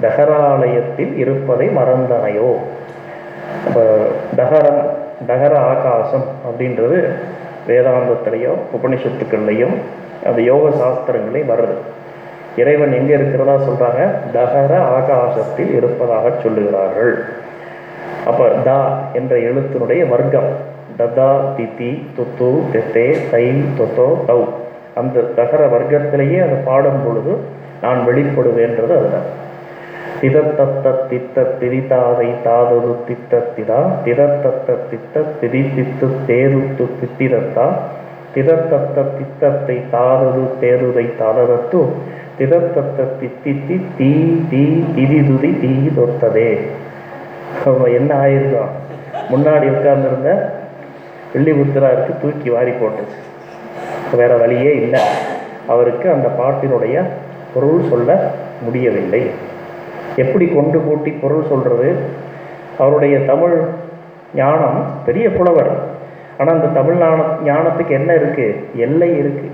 தகராலயத்தில் இருப்பதை மறந்தனையோ. அப்போ தகரம் தகர ஆகாசம் அப்படின்றது வேதாந்தத்திலையும் உபனிஷத்துக்கள்லையும் அந்த யோக சாஸ்திரங்களையும் வர்றது. இறைவன் எங்கே இருக்கிறதா சொல்றாங்க? தகர ஆகாசத்தில் இருப்பதாக சொல்லுகிறார்கள். அப்போ தா என்ற எழுத்தினுடைய வர்க்கம். ததா தித்தி துத்து தெத்தே தை தொத்தோ தௌ. அந்த தகர வர்க்கத்திலேயே அதை பாடும் பொழுது நான் வெளிப்படுவேன்றது அதுதான். திதத்தத்த தித்த திரிதாதை தாதது தித்த திதா. திதத்தத்த தித்த திரி தித்து தேருத்து தித்திரத்தா திதத்தத்த தித்தத்தை தாதது தேருதை தாததத்து திதத்தத்த தித்தித்தி தீ தீ திதிதுதி தீ தொத்ததே. என்ன ஆயிருந்தோம் முன்னாடி உட்கார்ந்துருந்த வெள்ளி புத்திராருக்கு தூக்கி வாரி போட்டுச்சு. வேற வழியே இல்லை. அவருக்கு அந்த பாட்டினுடைய பொருள் சொல்ல முடியவில்லை. எப்படி கொண்டு கூட்டி பொருள் சொல்றது? அவருடைய தமிழ் ஞானம் பெரிய புலவர். ஆனால் அந்த தமிழ் ஞான ஞானத்துக்கு என்ன இருக்கு? எல்லை இருக்கு.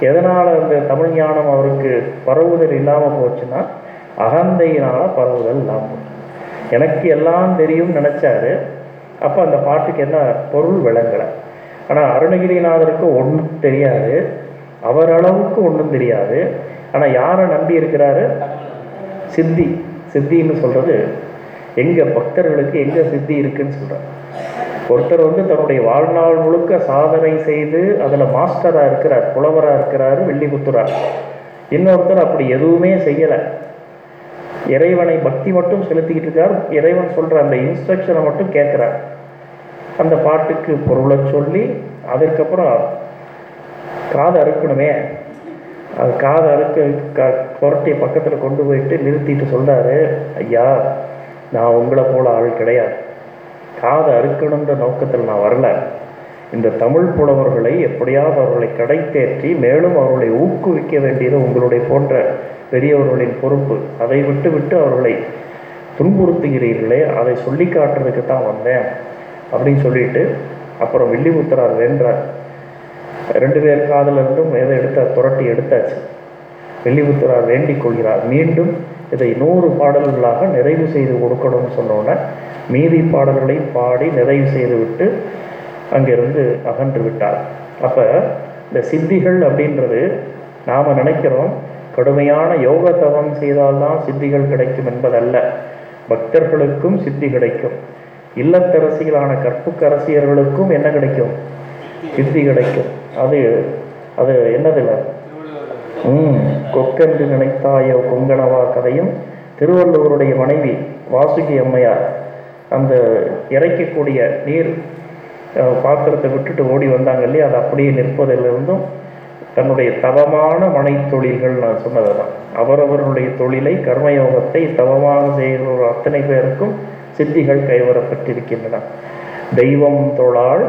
எதனால் அந்த தமிழ் ஞானம் அவருக்கு பரவுதல் இல்லாமல் போச்சுன்னா அகந்தையினால் பரவுதல் இல்லாமல் போச்சு. எனக்கு எல்லாம் தெரியும் நினச்சாரு. அப்போ அந்த பாட்டுக்கு என்ன பொருள் விளங்கலை. ஆனால் அருணகிரிநாதருக்கு ஒன்றும் தெரியாது. அவர் அளவுக்கு ஒன்றும் தெரியாது. ஆனால் யாரை நம்பி இருக்கிறாரு? சித்தி. சித்தின்னு சொல்கிறது எங்கள் பக்தர்களுக்கு எங்கே சித்தி இருக்குன்னு சொல்கிறார் ஒருத்தர் வந்து தன்னுடைய வாழ்நாள் முழுக்க சாதனை செய்து அதில் மாஸ்டராக இருக்கிறார் புலவராக இருக்கிறாரு வெள்ளிபுத்துரார். இன்னொருத்தர் அப்படி எதுவுமே செய்யலை. இறைவனை பக்தி மட்டும் செலுத்திக்கிட்டு இருக்கார். இறைவன் சொல்கிற அந்த இன்ஸ்ட்ரக்ஷனை மட்டும் கேட்குறார் அந்த பாட்டுக்கு பொருளை சொல்லி அதுக்கப்புறம் காதை அறுக்கணுமே. அது காதை அறுக்க க பக்கத்தில் கொண்டு போயிட்டு நிறுத்திட்டு சொல்கிறாரு ஐயா நான் உங்களை போல ஆள் கிடையாது. காதை அறுக்கணுன்ற நோக்கத்தில் நான் வரல. இந்த தமிழ் புலவர்களை எப்படியாவது அவர்களை கடை தேற்றி மேலும் அவர்களை ஊக்குவிக்க வேண்டியது உங்களுடைய போன்ற பெரியவர்களின் பொறுப்பு. அதை விட்டு விட்டு அவர்களை துன்புறுத்துகிறீர்களே அதை சொல்லி காட்டுறதுக்கு தான் வந்தேன் அப்படின்னு சொல்லிட்டு அப்புறம் வில்லிபுத்தரார் வென்றார். ரெண்டு பேர் காதலிருந்தும் எதை எடுத்த புரட்டி எடுத்தாச்சு. வெள்ளிபுத்தரார் வேண்டிக் கொள்கிறார். மீண்டும் இதை நூறு பாடல்களாக நிறைவு செய்து கொடுக்கணும்னு சொன்னோன்னே மீதி பாடல்களை பாடி நிறைவு செய்து விட்டு அங்கிருந்து அகன்று விட்டார். அப்போ இந்த சித்திகள் அப்படின்றது நாம் நினைக்கிறோம் கடுமையான யோக தவம் செய்தால்தான் சித்திகள் கிடைக்கும் என்பதல்ல. பக்தர்களுக்கும் சித்தி கிடைக்கும். இல்லத்தரசிகளான கற்புக்கரசியர்களுக்கும் என்ன கிடைக்கும்? சித்தி கிடைக்கும். அது அது என்னதில்லை ம் கொக்கென்று நினைத்தாயோ கொங்கணவா கதையும் திருவள்ளுவருடைய மனைவி வாசுகி அம்மையார் அந்த இறைக்கக்கூடிய நீர் பாத்திரத்தை விட்டுட்டு ஓடி வந்தாங்க இல்லையா? அது அப்படியே நிற்பதிலிருந்தும் தன்னுடைய தவமான மனை தொழில்கள் நான் சொன்னது தான் அவரவர்களுடைய தொழிலை கர்மயோகத்தை தவமாக செய்கிற அத்தனை பேருக்கும் சித்திகள் கைவரப்பட்டிருக்கின்றன. தெய்வம் தொழாள்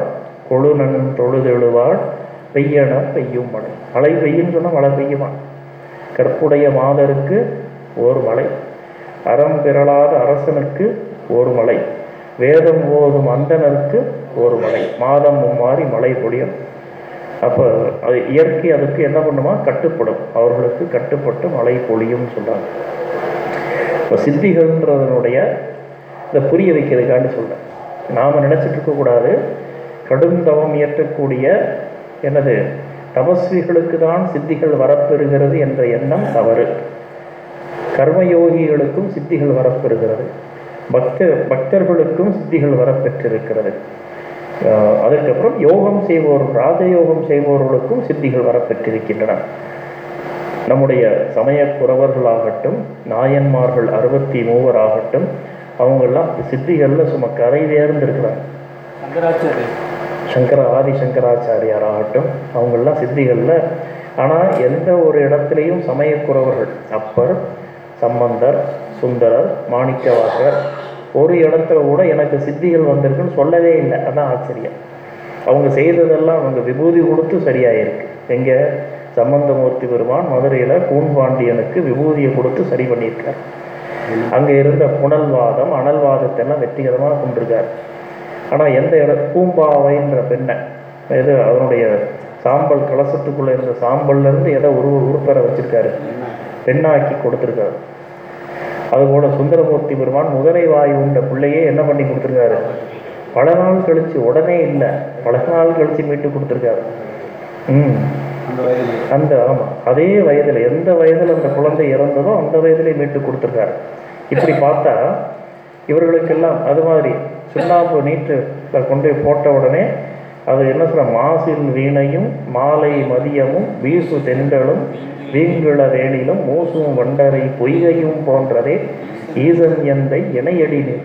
கொழுநன் தொழுதெழுவாள் பெய்யன பெய்யும் மழை. மழை பெய்யும் சொன்னால் மழை பெய்யுமா? கற்புடைய மாதருக்கு ஓர் மலை அறம் பிறளாத அரசனுக்கு ஒரு மலை வேதம் ஓதும் அந்தனருக்கு ஒரு மலை மாதம் மும்மாறி மழை பொழியும். அப்போ அது இயற்கை அதுக்கு என்ன பண்ணுமா? கட்டுப்படும். அவர்களுக்கு கட்டுப்பட்டு மழை பொழியும்னு சொல்கிறாங்க இப்போ சித்திகள்ன்றதனுடைய இதை புரிய வைக்கிறதுக்காண்டி சொல்கிறேன் நாம் நினச்சிட்டு இருக்கக்கூடாது. கடும் தவம் இயற்றக்கூடிய எனது தபஸ்விகளுக்கு தான் சித்திகள் வரப்பெறுகிறது என்ற எண்ணம் தவறு. கர்மயோகிகளுக்கும் சித்திகள் வரப்பெறுகிறது. பக்த பக்தர்களுக்கும் சித்திகள் வரப்பெற்றிருக்கிறது. அதற்கப்புறம் யோகம் செய்வோர் ராஜயோகம் செய்பவர்களுக்கும் சித்திகள் வரப்பெற்றிருக்கின்றன. நம்முடைய சமய குறவர்களாகட்டும் நாயன்மார்கள் அறுபத்தி மூவர் ஆகட்டும் அவங்கெல்லாம் சித்திகளில் சும்மா கரை தேர்ந்திருக்கிறாங்க சங்கர ஆதி சங்கராச்சாரியார் அவங்கெல்லாம் சித்திகளில். ஆனால் எந்த ஒரு இடத்துலையும் சமயக்குறவர்கள் அப்பர் சம்பந்தர் சுந்தரர் மாணிக்கவாசர் ஒரு இடத்துல கூட எனக்கு சித்திகள் வந்திருக்குன்னு சொல்லவே இல்லை. அதான் ஆச்சரியம். அவங்க செய்ததெல்லாம் அவங்க விபூதி கொடுத்து சரியாயிருக்கு. எங்கே சம்பந்தமூர்த்தி பெருமான் மதுரையில் கூன்பாண்டியனுக்கு விபூதியை கொடுத்து சரி பண்ணியிருக்கார். அங்கே இருந்த புனல்வாதம் அனல்வாதத்தை எல்லாம் வெற்றிகரமாக கொண்டிருக்கார் ஆனால் எந்த இட பூம்பாவைன்ற பெண்ணை எது அதனுடைய சாம்பல் கலசத்துக்குள்ளே இருந்த சாம்பல்ல இருந்து எதை உரு உருப்பெற வச்சிருக்காரு. பெண்ணாக்கி கொடுத்துருக்காரு. அதுபோல சுந்தரமூர்த்தி பெருமான் முதலை வாய் உண்ட பிள்ளையே என்ன பண்ணி கொடுத்துருக்காரு? பல நாள் கழிச்சு உடனே இல்லை பல நாள் கழிச்சு மீட்டு கொடுத்துருக்காரு. ம். அந்த ஆமாம் அதே வயதில் எந்த வயதில் அந்த குழந்தை இறந்ததோ அந்த வயதிலே மீட்டு கொடுத்துருக்காரு. இப்படி பார்த்தா இவர்களுக்கெல்லாம் அது மாதிரி சுண்ணாம்பு நீட்டு கொண்டு போய் போட்ட உடனே அது என்ன சொல்ல மாசில் வீணையும் மாலை மதியமும் வீசு தென்றலும் வீங்குள வேணிலும் மூசும் வண்டரை பொய்கையும் போன்றதே ஈசன் எந்தை இணையடி நீர்.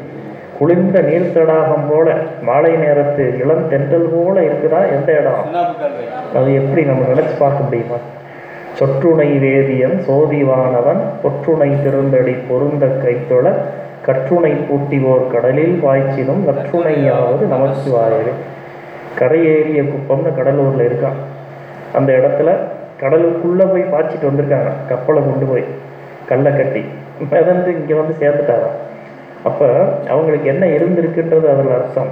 குளிர்ந்த நீர் தடாகம் போல மாலை நேரத்து இளம் தென்றல் போல இருக்குதா? எந்த இடம்? அது எப்படி நம்ம நினைச்சு பார்க்க முடியுமா? சொற்றுணை வேதியன் சோதிவானவன் பொற்றுணை திருந்தடி பொருந்த கைத்தொழ கற்றுணை பூட்டிவோர் கடலில் பாய்ச்சினும் நற்றுணையாவது நமச்சிவாயவே. கரையேறிய குப்பம்னு கடலூர்ல இருக்கான் அந்த இடத்துல கடலுக்குள்ள போய் பாய்ச்சிட்டு வந்திருக்காங்க. கப்பலை கொண்டு போய் கல்லை கட்டி. மிதந்து இங்க வந்து சேர்ந்துட்டாராம் அப்ப அவங்களுக்கு என்ன இருந்திருக்குன்றது அதில் அர்த்தம்.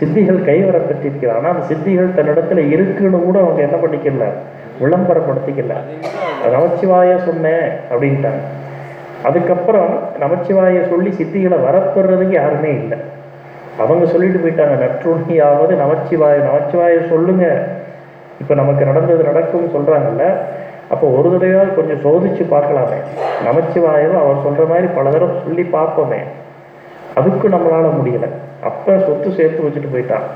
சித்திகள் கைவரப்பட்டிருக்கிறார் ஆனால் அந்த சித்திகள் தன்னிடத்துல இருக்குன்னு கூட அவங்க என்ன பண்ணிக்கல? விளம்பரப்படுத்திக்கல. நமச்சிவாய சொன்னேன் அப்படின்ட்டாங்க. அதுக்கப்புறம் நமச்சிவாய சொல்லி சித்திகளை வரப்பெறதுக்கு யாருமே இல்லை. அவங்க சொல்லிட்டு போயிட்டாங்க நற்றுணியாவது நமச்சிவாய நமச்சிவாய சொல்லுங்க. இப்போ நமக்கு நடந்தது நடக்கும்னு சொல்றாங்கல்ல அப்போ ஒரு தடவையாவது கொஞ்சம் சோதிச்சு பார்க்கலாமே. நமச்சிவாயம் அவர் சொல்ற மாதிரி பல தடவை சொல்லி பார்ப்போமே. அதுக்கும் நம்மளால முடியல. அப்போ சொத்து சேர்த்து வச்சுட்டு போயிட்டான்.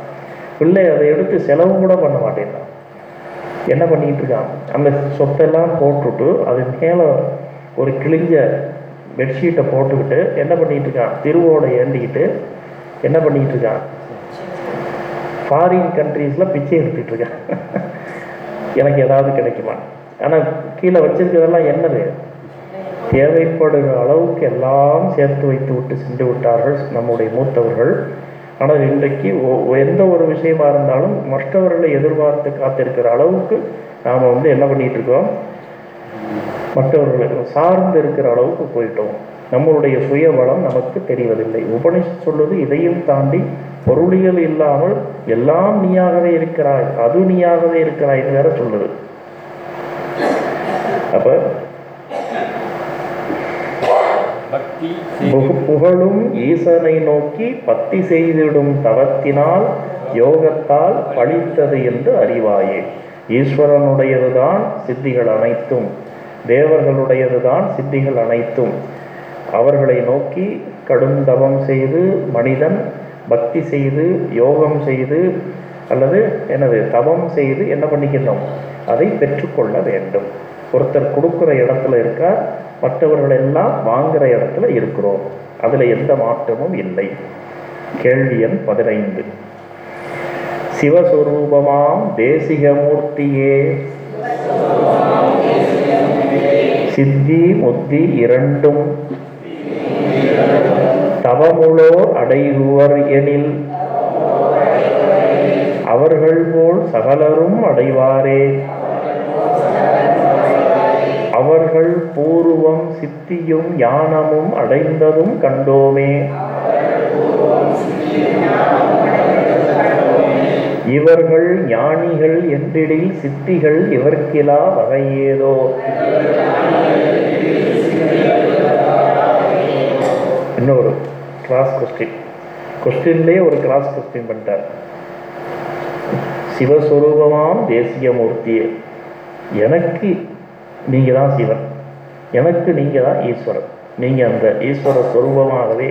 பிள்ளை அதை எடுத்து செலவு கூட பண்ண மாட்டேங்கிறான் என்ன பண்ணிட்டு இருக்கான்? அந்த சொத்தெல்லாம் போட்டுட்டு அது மேலே ஒரு கிழிஞ்ச பெட்ஷீட்டை போட்டுக்கிட்டு என்ன பண்ணிட்டு இருக்கான் திருவோடை ஏண்டிக்கிட்டு என்ன பண்ணிட்டு இருக்கான் ஃபாரின் கண்ட்ரீஸில் பிச்சை எடுத்துட்டு இருக்கான் எனக்கு ஏதாவது கிடைக்குமா? ஆனால் கீழே வச்சிருக்கிறதெல்லாம் என்னது? தேவைப்படுகிற அளவுக்கு எல்லாம் சேர்த்து வைத்து விட்டு சென்று விட்டார்கள் நம்முடைய மூத்தவர்கள். ஆனால் இன்றைக்கு ஒ- எந்த ஒரு விஷயமா இருந்தாலும் மற்றவர்களை எதிர்பார்த்து காத்திருக்கிற அளவுக்கு நாம் வந்து என்ன பண்ணிட்டு இருக்கோம் மற்றவர்களை சார்ந்து இருக்கிற அளவுக்கு போயிட்டோம். நம்மளுடைய சுயபலம் நமக்கு தெரிவதில்லை. உபனிஷத் சொல்லுது இதையும் தாண்டி பொருளியல் இல்லாமல் எல்லாம் நீயாகவே இருக்கிறாய் அது நீயாகவே இருக்கிறாய் வேற சொல்லுது. அப்ப புகழும் ஈசனை நோக்கி பக்தி செய்திடும் தவத்தினால் யோகத்தால் பழித்தது என்று அறிவாயே. ஈஸ்வரனுடையதுதான் சித்திகள் அனைத்தும். தேவர்களுடையதுதான் சித்திகள் அனைத்தும். அவர்களை நோக்கி கடும் தவம் செய்து மனிதன் பக்தி செய்து யோகம் செய்து அல்லது எனது தவம் செய்து என்ன பண்ணிக்கணும் அதை பெற்றுக்கொள்ள வேண்டும். ஒருத்தர் கொடுக்குற இடத்துல இருக்கார் மற்றவர்கள் எல்லாம் வாங்குற இடத்துல இருக்கிறோம். அதுல எந்த மாற்றமும் இல்லை. கேள்வி எண் பதினைந்து. சிவஸ்வரூபமாம் தேசிகமூர்த்தியே. சித்தி முத்தி இரண்டும். தவமுளோர் அடைகுவர் எனில். அவர்கள் போல் சகலரும் அடைவாரே. அவர்கள் பூர்வம் சித்தியும் ஞானமும் அடைந்ததும் கண்டோமே. இவர்கள் ஞானிகள் என்றிடில் சித்திகள் இவர்க்கிலா வகையேதோ? இன்னொரு கிராஸ் கொஸ்டின் கொஸ்டின்லேயே ஒரு கிராஸ் கொஸ்டின் பண்ணிட்டார். சிவஸ்வரூபமாம் தேசியமூர்த்தியே. எனக்கு நீங்க தான் சிவன். எனக்கு நீங்க தான் ஈஸ்வரன். நீங்க அந்த ஈஸ்வர ஸ்வரூபமாகவே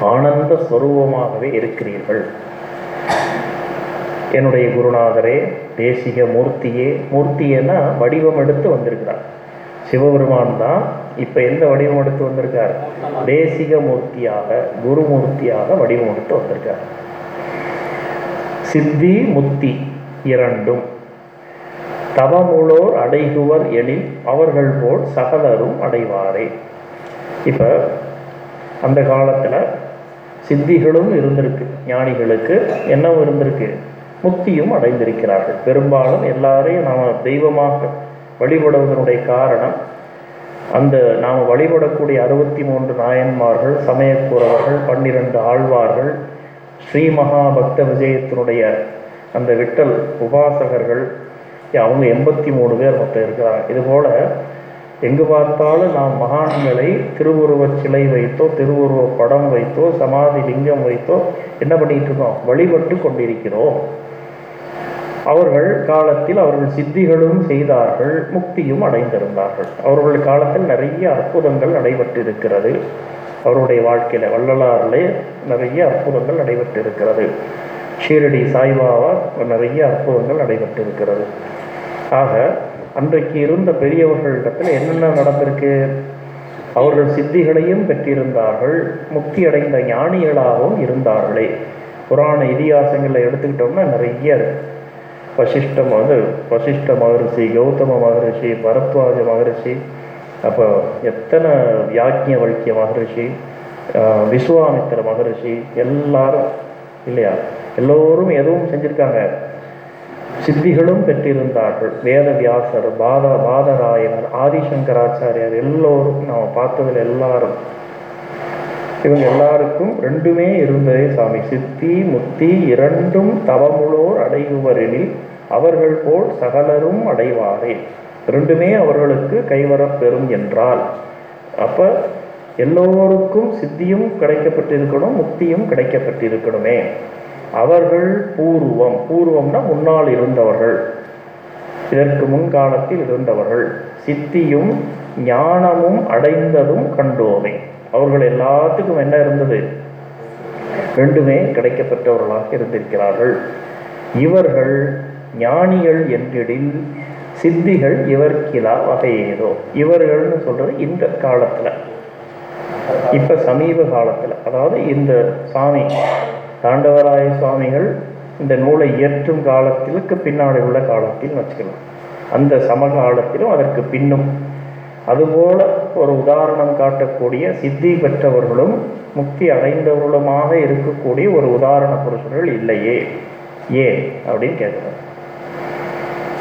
ஆனந்த ஸ்வரூபமாகவே இருக்கிறீர்கள். என்னுடைய குருநாதரே தேசிக மூர்த்தியே மூர்த்தியேன்னா வடிவம் எடுத்து வந்திருக்கிறார். சிவபெருமான் தான் இப்போ எந்த வடிவம் எடுத்து வந்திருக்கார்? தேசிக மூர்த்தியாக குருமூர்த்தியாக வடிவம் எடுத்து வந்திருக்கார். சித்தி முத்தி இரண்டும் தவமுளோர் அடைகுவர் எனில் அவர்கள் போல் சகலரும் அடைவாரே. இப்போ அந்த காலத்தில் சித்திகளும் இருந்திருக்கு ஞானிகளுக்கு என்னவும் இருந்திருக்கு. முக்தியும் அடைந்திருக்கிறார்கள். பெரும்பாலும் எல்லாரையும் நாம் தெய்வமாக வழிபடுவதனுடைய காரணம் அந்த நாம் வழிபடக்கூடிய அறுபத்தி மூன்று நாயன்மார்கள் சமயக்குறவர்கள் பன்னிரண்டு ஆழ்வார்கள் ஸ்ரீ மகாபக்த விஜயத்தினுடைய அந்த விட்டல் உபாசகர்கள் அவங்க எண்பத்தி மூணு பேர் மொத்தம் இருக்கிறாங்க. இது போல எங்கு பார்த்தாலும் நாம் மகான்களை திருவுருவச் சிலை வைத்தோ திருவுருவ படம் வைத்தோ சமாதி லிங்கம் வைத்தோ என்ன பண்ணிட்டு இருக்கோம்? வழிபட்டு கொண்டிருக்கிறோம். அவர்கள் காலத்தில் அவர்கள் சித்திகளும் செய்தார்கள் முக்தியும் அடைந்திருந்தார்கள். அவர்கள் காலத்தில் நிறைய அற்புதங்கள் நடைபெற்றிருக்கிறது. அவருடைய வாழ்க்கையில வள்ளலாரில் நிறைய அற்புதங்கள் நடைபெற்றிருக்கிறது. ஷீரடி சாய்பாபா நிறைய அற்புதங்கள் நடைபெற்றிருக்கிறது. ஆக அன்றைக்கு இருந்த பெரியவர்களிடத்தில் என்னென்ன நடந்திருக்கு? அவர்கள் சித்திகளையும் பெற்றிருந்தார்கள் முக்தி அடைந்த ஞானிகளாகவும் இருந்தார்களே. புராண இதிகாசங்களை எடுத்துக்கிட்டோம்னா நிறைய இருக்கு. வசிஷ்ட வந்து வசிஷ்ட மகரிஷி கௌதம மகரிஷி பரத்வாஜ மகரிஷி அப்போ எத்தனை வியாக்கிய வழக்கிய மகரிஷி விஸ்வாமித்திர மகரிஷி எல்லாரும் இல்லையா? எல்லோரும் எதுவும் செஞ்சுருக்காங்க. சித்திகளும் பெற்றிருந்தார்கள். வேத வியாசர் பாத பாதராயனர் ஆதிசங்கராச்சாரியார் எல்லோரும் நாம் பார்த்ததில் எல்லாரும். இவங்க எல்லாருக்கும் ரெண்டுமே இருந்ததே சாமி. சித்தி முத்தி இரண்டும் தவமுளோர் அடையுவரெனில் அவர்கள் போல் சகலரும் அடைவாரே. ரெண்டுமே அவர்களுக்கு கைவரப் பெறும் என்றால். அப்ப எல்லோருக்கும் சித்தியும் கிடைக்கப்பட்டிருக்கணும் முக்தியும் கிடைக்கப்பட்டிருக்கணுமே. அவர்கள் பூர்வம். பூர்வம்னா முன்னால் இருந்தவர்கள். இதற்கு முன்காலத்தில் இருந்தவர்கள். சித்தியும் ஞானமும் அடைந்ததும் கண்டோமே. அவர்கள் எல்லாத்துக்கும் என்ன இருந்தது? ரெண்டுமே கிடைக்கப்பெற்றவர்களாக இருந்திருக்கிறார்கள். இவர்கள் ஞானிகள் என்றிடில் சித்திகள் இவர்கிலா வகையேதோ. இவர்கள்னு சொல்றது இந்த காலத்துல. இப்ப சமீப காலத்துல. அதாவது இந்த சாமி தாண்டவராய சுவாமிகள் இந்த நூலை இயற்றும் காலத்திற்கு பின்னாடி உள்ள காலத்தில் வச்சுக்கலாம் அந்த சமகாலத்திலும் அதற்கு பின்னும் அதுபோல ஒரு உதாரணம் காட்டக்கூடிய சித்தி பெற்றவர்களும் முக்தி அடைந்தவர்களுமாக இருக்கக்கூடிய ஒரு உதாரண புருஷர்கள் இல்லையே. ஏன்? அப்படின்னு கேட்குறாரு.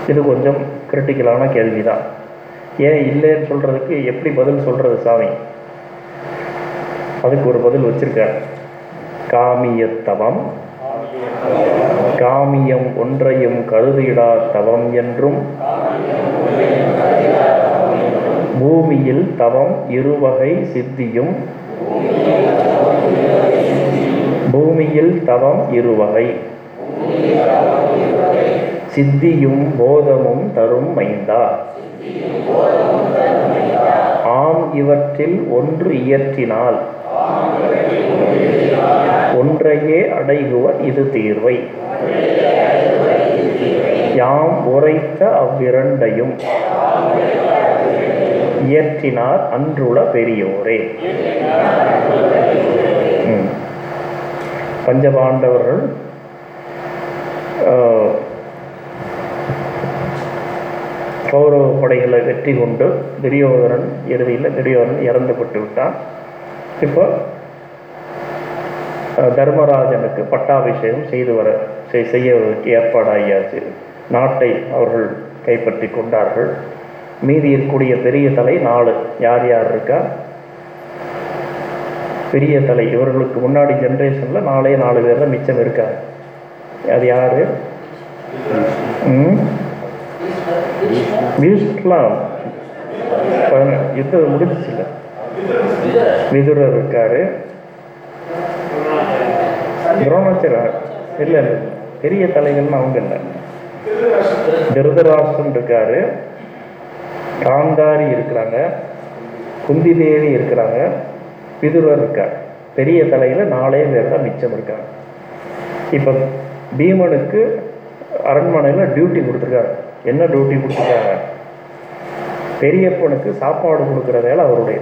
இது கொஞ்சம் கிரிட்டிக்கலான கேள்விதான். ஏன் இல்லைன்னு சொல்றதுக்கு எப்படி பதில் சொல்றது சாமி? அதுக்கு ஒரு பதில் வச்சிருக்கார். காமியத்தவம். காமியம் ஒன்றையும் கருதிடா தவம் என்றும். பூமியில் தவம் இருவகை சித்தியும் பூமியில் தவம் இருவகை சித்தியும் போதமும் தரும் மைந்தா. ஆம் இவற்றில் ஒன்று இயற்றினால் ஒன்றையே அடைகுவர் இது தீர்வை. யாம் உரைத்த அவ்விரண்டையும் இயற்றினார் அன்றுள பெரியோரே. பஞ்சபாண்டவர்கள் கௌரவ படைகளை வெற்றி கொண்டு துரியோதனன் இறுதியில் துரியோதனன் இறந்துபட்டு விட்டான். இப்போ தர்மராஜனுக்கு பட்டாபிஷேகம் செய்து வர செய்- ஏற்பாடாகியாச்சு. நாட்டை அவர்கள் கைப்பற்றி கொண்டார்கள். மீதி இருக்கக்கூடிய பெரிய தலை நாலு. யார் யார் இருக்கா? பெரிய தலை. இவர்களுக்கு முன்னாடி ஜென்ரேஷனில் நாலே நாலு பேர் தான் மிச்சம் இருக்காங்க அது யாரு? ம்? பீஷ்லாம் யுத்தம் முடிஞ்சிச்சுல விதுரர் இருக்காரு. துரோணாச்சாரியர் இல்லை இல்லை. பெரிய தலைகள்னு அவங்க இல்லை. திருதராஷ்டிரன் இருக்காரு. காந்தாரி இருக்கிறாங்க குந்தி தேவி இருக்கிறாங்க பிதுரர் இருக்கார். பெரிய தலையில் நாலே பேர் தான் மிச்சம் இருக்காங்க. இப்போ பீமனுக்கு அரண்மனையில் டியூட்டி கொடுத்துருக்காரு. என்ன டியூட்டி கொடுத்துருக்காங்க? பெரியப்பனுக்கு சாப்பாடு கொடுக்குற வேலை அவருடைய.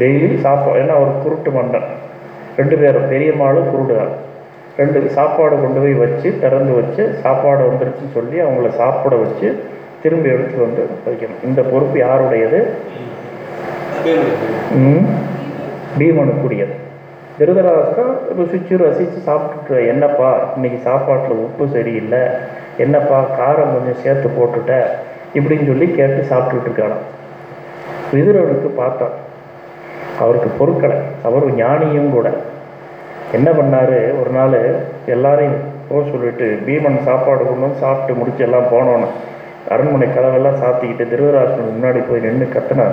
டெய்லி சாப்பாடு ஏன்னா அவர் குருட்டு மண்டன் ரெண்டு பேரும் பெரியம்மாளும் குருடுதான் ரெண்டு சாப்பாடு கொண்டு போய் வச்சு திறந்து வச்சு சாப்பாடு வந்துருச்சுன்னு சொல்லி அவங்கள சாப்பிட வச்சு திரும்பி எடுத்து வந்து வைக்கணும். இந்த பொறுப்பு யாருடையது? பீமனுக்குரியது. திருதராஷ்டிரம் ருசிச்சு ரசித்து சாப்பிட்டுட்டு என்னப்பா இன்னைக்கு சாப்பாட்டில் உப்பு சரியில்லை. என்னப்பா காரம் கொஞ்சம் சேர்த்து போட்டுட்ட. இப்படின்னு சொல்லி கேட்டு சாப்பிட்டுட்டு இருக்கானா விதுரனுக்கு பார்த்தான் அவருக்கு பொருட்களை அவர் ஞானியும் கூட. என்ன பண்ணார்? ஒரு நாள் எல்லாரையும் போக சொல்லிட்டு பீமன் சாப்பாடு கொண்டு வந்து சாப்பிட்டு முடிச்சு எல்லாம் போனோன்னு. அரண்மனை கதவெல்லாம் சாத்திக்கிட்டு திருவராசன் முன்னாடி போய் நின்று கத்தினார்.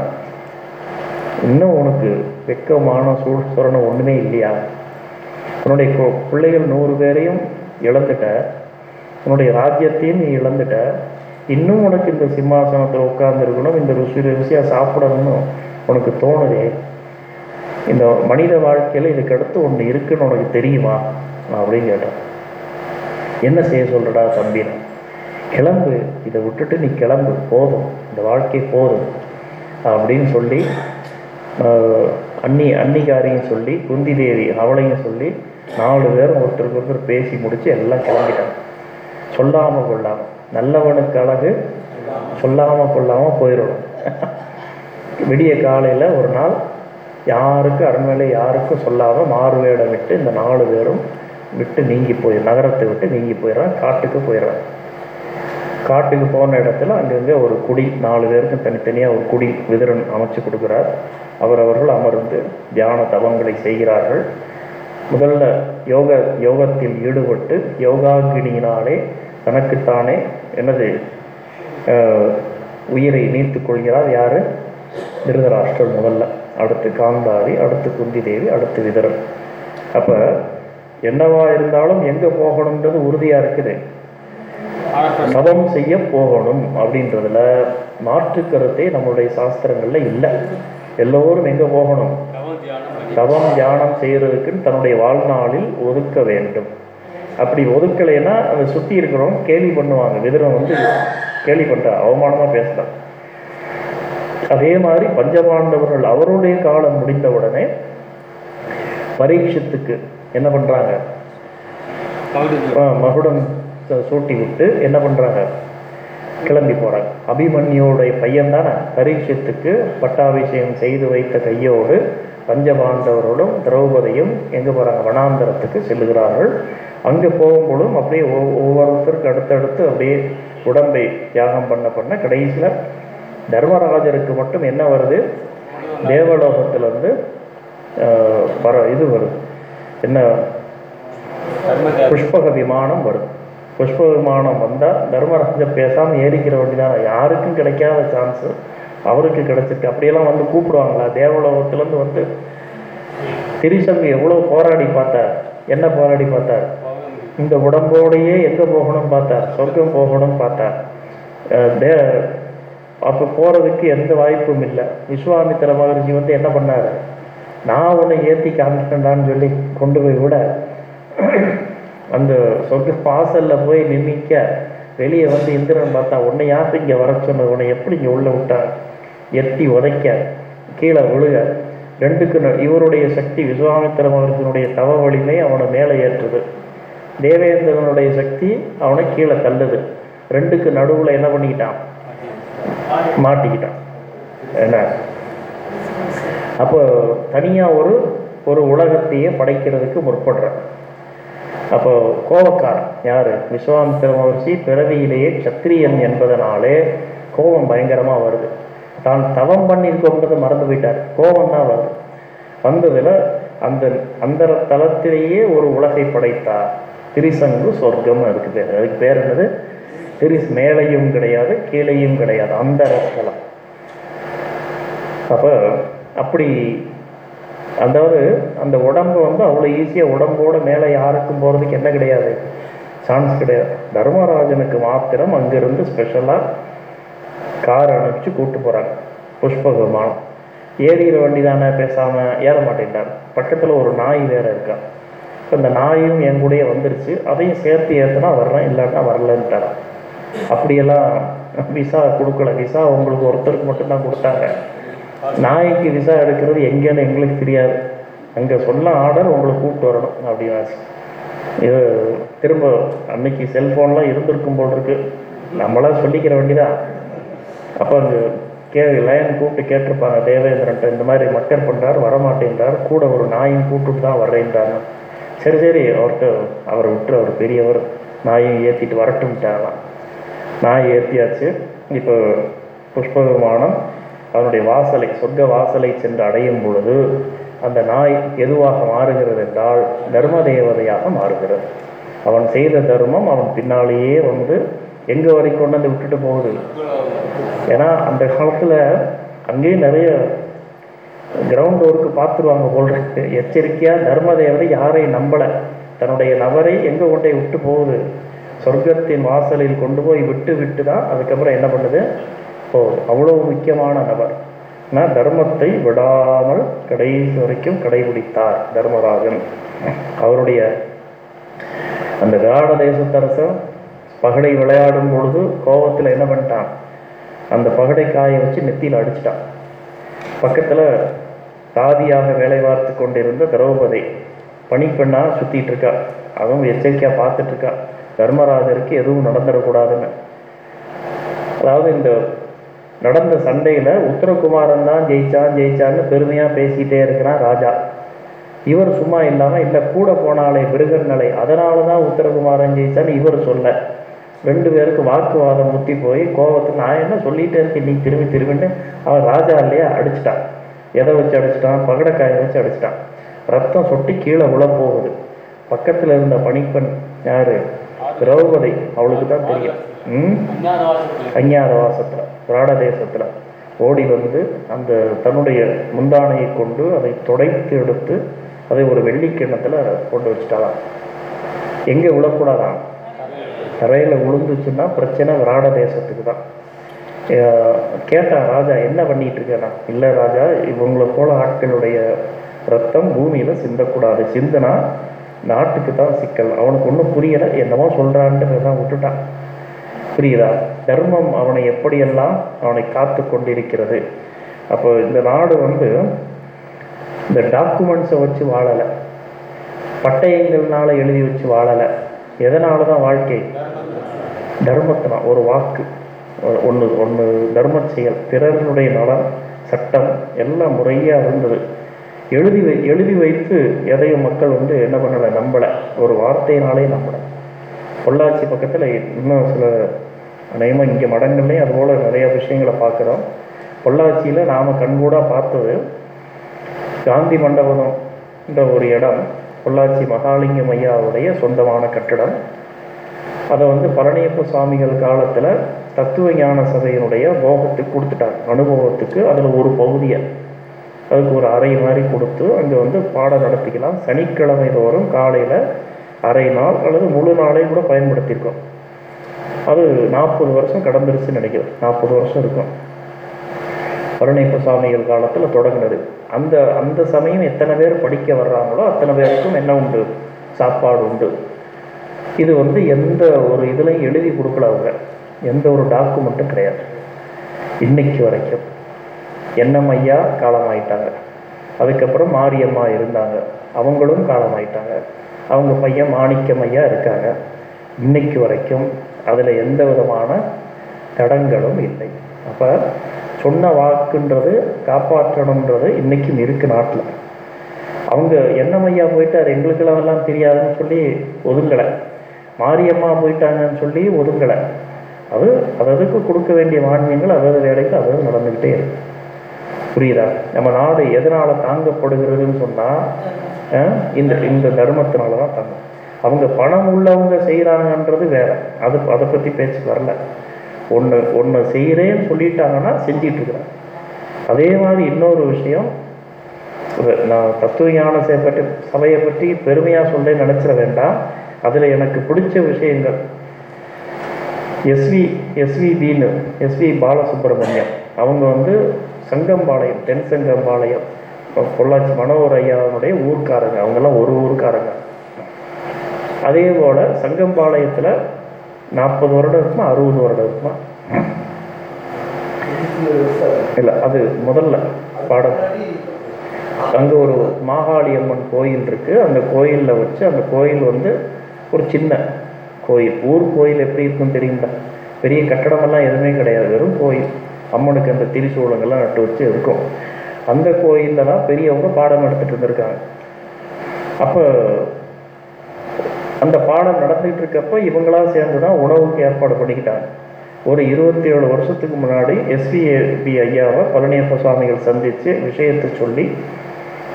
இன்னும் உனக்கு வெக்கமான சூழ் சுரணம் ஒன்றுமே இல்லையா? உன்னுடைய கு- பிள்ளைகள் நூறு பேரையும் இழந்துட்ட. உன்னுடைய ராஜ்யத்தையும் நீ இழந்துட்ட. இன்னும் உனக்கு இந்த சிம்மாசனத்தில் உட்கார்ந்துருக்கணும் இந்த ருசி ருசியாக சாப்பிடணும்னு உனக்கு தோணுதே. இந்த மனித வாழ்க்கையில் இதுக்கடுத்து ஒன்று இருக்குன்னு உனக்கு தெரியுமா? நான் அப்படின்னு கேட்டேன். என்ன செய்ய சொல்றடா தம்பின்னு கிளம்பு இதை விட்டுட்டு நீ கிளம்பு போதும் இந்த வாழ்க்கை போதும் அப்படின்னு சொல்லி அன்னி அண்ணி அன்னிகாரையும் சொல்லி குந்தி தேவி அவளையும் சொல்லி நாலு பேரும் ஒருத்தருக்கு ஒருத்தர் பேசி முடித்து எல்லாம் கிளம்பிட்டாங்க. சொல்லாமல் கொள்ளாமல் நல்லவனுக்கு அழகு சொல்லாமல் கொள்ளாமல் போயிடணும் விடிய காலையில் ஒரு நாள் யாருக்கும் அரண்மனை யாருக்கும் சொல்லாமல் மாறுவேடம் விட்டு இந்த நாலு பேரும் விட்டு நீங்கி போய் நகரத்தை விட்டு நீங்கி போயிடுறான் காட்டுக்கு போயிடுறான் காட்டுக்கு போன இடத்துல அங்கங்கே ஒரு குடி நாலு பேருக்கும் தனித்தனியாக ஒரு குடி விதரன் அமைச்சு கொடுக்குறார். அவர் அவர்கள் அமர்ந்து தியான தவங்களை செய்கிறார்கள். முதல்ல யோக யோகத்தில் ஈடுபட்டு யோகாகினியினாலே தனக்குத்தானே எனது உயிரை நீத்து கொள்கிறார் யார்? திருதராஷ்டர் முதல்ல. அடுத்து காந்தாரி அடுத்து குந்தி தேவி அடுத்து விதரன். அப்போ என்னவா இருந்தாலும் எங்கே போகணுன்றது உறுதியாக இருக்குது. தவம் செய்ய போகணும் அப்படின்றதுல மாற்று கருத்தே நம்மளுடைய சாஸ்திரங்கள்ல இல்லை. எல்லோரும் எங்க போகணும்? தவம் தியானம் செய்யறதுக்குன்னு தன்னுடைய வாழ்நாளில் ஒதுக்க வேண்டும். அப்படி ஒதுக்கலைன்னா அதை சுற்றி இருக்கிறவங்க கேலி பண்ணுவாங்க. விதுரன் வந்து கேலி பண்ணுற அவமானமாக பேசுகிறான் அதே மாதிரி பஞ்சபாண்டவர்கள் அவருடைய காலம் முடிந்த உடனே பரீட்சத்துக்கு என்ன பண்ணுறாங்க மகுடம் ச- சூட்டி விட்டு என்ன பண்ணுறாங்க கிளம்பி போகிறாங்க அபிமன்யோடைய பையன் தானே பரீட்சத்துக்கு பட்டாபிஷேகம் செய்து வைத்த கையோடு பஞ்சபாண்டவரோடும் திரௌபதியும் எங்கே போகிறாங்க வனாந்தரத்துக்கு செல்லுகிறார்கள். அங்கே போகும்போதும் அப்படியே ஒவ்- ஒவ்வொருத்தருக்கு அடுத்தடுத்து அப்படியே உடம்பை தியாகம் பண்ண பண்ண கடைசியில் தர்மராஜருக்கு மட்டும் என்ன வருது? தேவலோகத்திலிருந்து பர இது வருது. என்ன? புஷ்பக விமானம் வரும் புஷ்ப விமானம் வந்தால் தர்மராஜ பேசாமல் ஏறிக்கிற வேண்டியதான் யாருக்கும் கிடைக்காத சான்ஸு அவருக்கு கிடைச்சிருக்கு. அப்படியெல்லாம் வந்து கூப்பிடுவாங்களா? தேவலோகத்துலேருந்து வந்து திரிசங்கு எவ்வளோ போராடி பார்த்தார்? என்ன போராடி பார்த்தார்? இந்த உடம்போடையே எங்கே போகணும் பார்த்தார்? சொர்க்கம் போகணும் பார்த்தார். தே அப்போ போகிறதுக்கு எந்த வாய்ப்பும் இல்லை. விஸ்வாமித்திர மகர்ஜி வந்து என்ன பண்ணார்? நான் உன்னை ஏற்றி காமிக்கிறேன்டான்னு சொல்லி கொண்டு போய் விட அந்த சொர்க்க வாசலில் போய் நிமிக்க வெளியே வந்து இந்திரன் பார்த்தா உன்னை யாருக்கு இங்கே வர சொன்னது? உன்னை எப்படி இங்கே உள்ளே விட்டார்? எட்டி உதைக்க கீழே விழுக. ரெண்டுக்கு ந- இவருடைய சக்தி விஸ்வாமித்திர மகர்ஜினுடைய தவ வலிமை அவனை மேலே ஏற்றுது. தேவேந்திரனுடைய சக்தி அவனை கீழே தள்ளுது. ரெண்டுக்கு நடுவில் என்ன பண்ணிக்கிட்டான்? மாட்டிக்கிட்டான். என்ன? அப்போ தனியாக ஒரு ஒரு உலகத்தையே படைக்கிறதுக்கு முற்படுறான் அப்போ கோபக்காரன் யார்? விஸ்வாமித்திர மகர்ஷி பிறவியிலேயே சத்திரியன் என்பதனாலே கோபம் பயங்கரமாக வருது. தான் தவம் பண்ணியிருக்கோங்கிறத மறந்து போயிட்டார். கோபம் தான் வருது. வந்ததில் அந்த அந்த தளத்திலேயே ஒரு உலகை படைத்தார் திரிசங்கு சொர்க்கம் அதுக்கு பேர். அதுக்கு பேர் என்னது? திரிஸ் மேலையும் கிடையாது கீழையும் கிடையாது அந்த அப்போ அப்படி அதாவது அந்த உடம்பு வந்து அவ்வளோ ஈஸியாக உடம்போட மேலே யாருக்கும் போகிறதுக்கு என்ன கிடையாது? சான்ஸ் கிடையாது. தர்மராஜனுக்கு மாத்திரம் அங்கிருந்து ஸ்பெஷலாக கார் அனுப்பிச்சு கூப்பிட்டு போகிறாங்க புஷ்ப விமானம் ஏறிகிற வண்டி தானே பேசாமல் ஏற மாட்டேன்டார் பக்கத்தில் ஒரு நாய் வேறு இருக்கா. இப்போ இந்த நாயும் என் கூடயே வந்துருச்சு. அதையும் சேர்த்து ஏற்றுனா வர்றேன் இல்லைன்னா வரலன்ட்டாரான் அப்படியெல்லாம் விசா கொடுக்கல. விசா உங்களுக்கு ஒருத்தருக்கு மட்டும்தான் கொடுத்தாங்க. நாய்க்கு விசா எடுக்கிறது எங்கேன்னு எங்களுக்கு தெரியாது. அங்கே சொன்ன ஆர்டர் உங்களை கூப்பிட்டு வரணும் அப்படின்னு இது திரும்ப அன்னைக்கு செல்ஃபோன்லாம் இருந்திருக்கும் போல் இருக்கு. நம்மளாம் சொல்லிக்கிற வேண்டிதான். அப்போ அங்கே கே லைன் கூப்பிட்டு கேட்டிருப்பாங்க தேவேந்திரன்ட்ட இந்த மாதிரி மக்கர் பண்ணுறார் வரமாட்டேன்றார் கூட ஒரு நாயும் கூப்பிட்டு தான் வர்றேன்றாங்க. சரி சரி அவர்கிட்ட அவரை விட்டு அவர் பெரியவர் நாயும் ஏற்றிட்டு வரட்டும்ட்டாங்களாம். நாய் ஏற்றியாச்சு இப்போ புஷ்ப விமானம் அவனுடைய வாசலை சொர்க்க வாசலை சென்று அடையும் பொழுது அந்த நாய் எதுவாக மாறுகிறது என்றால் தர்ம தேவதையாக மாறுகிறது. அவன் செய்த தர்மம் அவன் பின்னாலேயே வந்து எங்கே வரைக்கும் கொண்டு வந்து விட்டுட்டு போகுது? ஏன்னா அந்த காலத்தில் அங்கேயும் நிறைய கிரவுண்ட் ஒர்க்கு பார்த்துருவாங்க போல் இருக்கு. எச்சரிக்கையாக தர்ம தேவதை யாரையும் நம்பலை? தன்னுடைய நபரை எங்கே கொண்டே விட்டு போகுது? சொர்க்கத்தின் வாசலில் கொண்டு போய் விட்டு விட்டு தான் அதுக்கப்புறம் என்ன பண்ணுது? ஓ அவ்வளோ முக்கியமான நபர். நான் தர்மத்தை விடாமல் கடைசி வரைக்கும் கடைபிடித்தார் தர்மராஜன். அவருடைய அந்த விராட தேசத்தரசன் பகடை விளையாடும் பொழுது கோபத்தில் என்ன பண்ணிட்டான்? அந்த பகடை காயை வச்சு நெத்தியில் அடிச்சிட்டான். பக்கத்தில் தாதியாக வேலை பார்த்து கொண்டிருந்த திரௌபதி பணிப்பெண்ணாக சுற்றிட்டு இருக்கா அதுவும் எச்சரிக்கையாக பார்த்துட்டு இருக்கா தர்மராஜருக்கு எதுவும் நடந்துடக்கூடாதுன்னு. அதாவது இந்த நடந்த சண்டையில் உத்தரகுமாரன் தான் ஜெயிச்சான் ஜெயிச்சான்னு பெருமையாக பேசிக்கிட்டே இருக்கிறான் ராஜா. இவர் சும்மா இல்லாமல் இல்லை கூட போனாலே பிருகன்னலை அதனால தான் உத்தரகுமாரன் ஜெயிச்சான்னு இவர் சொல்ல. ரெண்டு பேருக்கு வாக்குவாதம் முத்தி போய் கோவத்தை நான் என்ன சொல்லிட்டே இருக்கேன் நீ திரும்பி திரும்பின்னு அவன் ராஜா இல்லையா அடிச்சிட்டான். எதை வச்சு அடிச்சிட்டான்? பகடக்காயை வச்சு அடிச்சிட்டான். ரத்தம் சொட்டி கீழே விழ போகுது. பக்கத்தில் இருந்த பணிப்பெண் யாரு? திரௌபதி. அவளுக்கு தான் தெரியும். ம்? அஞ்ஞாத வாசத்தில் பிராட தேசத்தில் ஓடி வந்து அந்த தன்னுடைய முந்தானையை கொண்டு அதை துடைத்து எடுத்து அதை ஒரு வெள்ளி கிண்ணத்தில் கொண்டு வச்சுட்டாலாம் எங்கே விழக்கூடாதான் தரையில் விழுந்துச்சுன்னா பிரச்சனை விராட தேசத்துக்கு தான் கேட்டான் ராஜா என்ன பண்ணிட்டு இருக்கேனா இல்லை ராஜா இவங்களை போல ஆட்களுடைய ரத்தம் பூமியில் சிந்தக்கூடாது. சிந்தனா நாட்டுக்கு தான் சிக்கல். அவனுக்கு ஒன்றும் புரியலை. என்னமோ சொல்கிறான்ட்டு தான் விட்டுட்டான். புரியுதா தர்மம் அவனை எப்படியெல்லாம் அவனை காத்து கொண்டிருக்கிறது. அப்போ இந்த நாடு வந்து இந்த டாக்குமெண்ட்ஸை வச்சு வாழலை. பட்டயங்கள்னால எழுதி வச்சு வாழலை. எதனால தான் வாழ்க்கை? தர்மத்தினால் ஒரு வாக்கு. ஒன்று ஒன்று தர்ம செயல். பிறர்களுடைய நலம் சட்டம் எல்லாம் முறையாக இருந்தது. எழுதி வை எழுதி வைத்து எதையும் மக்கள் வந்து என்ன பண்ணலை நம்பலை. ஒரு வார்த்தையினாலே நம்பலை. பொள்ளாச்சி பக்கத்தில் இன்னும் சில அநேகமாக இங்கே மடங்கள்லேயும் அதுபோல் நிறையா விஷயங்களை பார்க்குறோம். பொள்ளாச்சியில் நாம் கண்கூடாக பார்த்தது காந்தி மண்டபம்ன்ற ஒரு இடம் பொள்ளாச்சி மகாலிங்கம் ஐயாவுடைய சொந்தமான கட்டடம். அதை வந்து பழனியப்ப சுவாமிகள் காலத்தில் தத்துவ ஞான சபையினுடைய போகத்துக்கு கொடுத்துட்டாங்க. அனுபவத்துக்கு அதில் ஒரு பகுதியை. அதுக்கு ஒரு அறை மாதிரி கொடுத்து அங்கே வந்து பாடம் நடத்திக்கலாம். சனிக்கிழமை தோறும் காலையில் அரை நாள் அல்லது முழு நாளையும் கூட பயன்படுத்தியிருக்கோம். அது நாற்பது வருஷம் கடந்துருச்சுன்னு நினைக்கிறேன். நாற்பது வருஷம் இருக்கும். பழனியப்ப சுவாமிகள் காலத்தில் தொடங்கினது. அந்த அந்த சமயம் எத்தனை பேர் படிக்க வர்றாங்களோ அத்தனை பேருக்கும் என்ன உண்டு? சாப்பாடு உண்டு. இது வந்து எந்த ஒரு இதுலையும் எழுதி கொடுக்கல அவங்க. எந்த ஒரு டாக்குமெண்ட்டும் கிடையாது. இன்னைக்கு வரைக்கும். என்னம் ஐயா காலமாயிட்டாங்க. அதுக்கப்புறம் மாரியம்மா இருந்தாங்க. அவங்களும் காலமாயிட்டாங்க. அவங்க பையன் மாணிக்கமையாக இருக்காங்க. இன்னைக்கு வரைக்கும் அதில் எந்த விதமான தடங்களும் இல்லை. அப்போ சொன்ன வாக்குன்றது காப்பாற்றணுன்றது இன்னைக்கும் இருக்கு நாட்டில். அவங்க என்னமையா போயிட்டார்? எங்களுக்கெல்லாம் எல்லாம் தெரியாதுன்னு சொல்லி ஒதுங்கலை. மாரியம்மா போயிட்டாங்கன்னு சொல்லி ஒதுங்கலை. அது அததுக்கு கொடுக்க வேண்டிய மானியங்கள் அதாவது வேலைக்கு அதாவது நடந்துக்கிட்டே இருக்கு. புரியுதா? நம்ம நாடு எதனால் தாங்கப்படுகிறதுன்னு சொன்னால் இந்த இந்த தர்மத்தினால தான் தாங்கும் அவங்க பணம் உள்ளவங்க செய்கிறாங்கன்றது வேற. அது அதை பற்றி பேச்சு வரல. ஒன்று ஒன்று செய்கிறேன்னு சொல்லிட்டாங்கன்னா செஞ்சிகிட்ருக்கிறேன் அதே மாதிரி இன்னொரு விஷயம். நான் தத்துவ ஞான பற்றி சபையை பற்றி பெருமையாக சொல்ல நினச்சிட வேண்டாம். அதில் எனக்கு பிடிச்ச விஷயங்கள். எஸ்வி எஸ்விபின்னு எஸ்வி பாலசுப்ரமணியம். அவங்க வந்து சங்கம்பாளையம் தென் சங்கம்பாளையம். பொள்ளாச்சி மனோகர் ஐயாவுடைய ஊர்க்காரங்க அவங்கெல்லாம் ஒரு ஊருக்காரங்க. அதே போல் சங்கம்பாளையத்தில் நாற்பது வருடம் இருக்குமா அறுபது வருடம் இருக்குமா? இல்லை அது முதல்ல பாடம். அங்கே ஒரு மாகாளி அம்மன் கோயில் இருக்குது அந்த கோயிலில் வச்சு அந்த கோயில் வந்து ஒரு சின்ன கோயில். ஊர் கோயில் எப்படி இருக்குன்னு தெரியுங்களா? பெரிய கட்டடமெல்லாம் எதுவுமே கிடையாது. வெறும் கோயில். அம்மனுக்கு அந்த திரிசூலங்கள்லாம் நட்டு வச்சு இருக்கும். அந்த கோயிலில் தான் பெரியவங்க பாடம் நடத்திட்டு இருந்திருக்காங்க. அப்போ அந்த பாடம் நடந்துகிட்டு இருக்கப்போ இவங்களா சேர்ந்து தான் உணவுக்கு ஏற்பாடு பண்ணிக்கிட்டாங்க. ஒரு இருபத்தி ஏழு வருஷத்துக்கு முன்னாடி எஸ்விஏபி ஐயாவை பழனியப்ப சுவாமிகள் சந்தித்து விஷயத்தை சொல்லி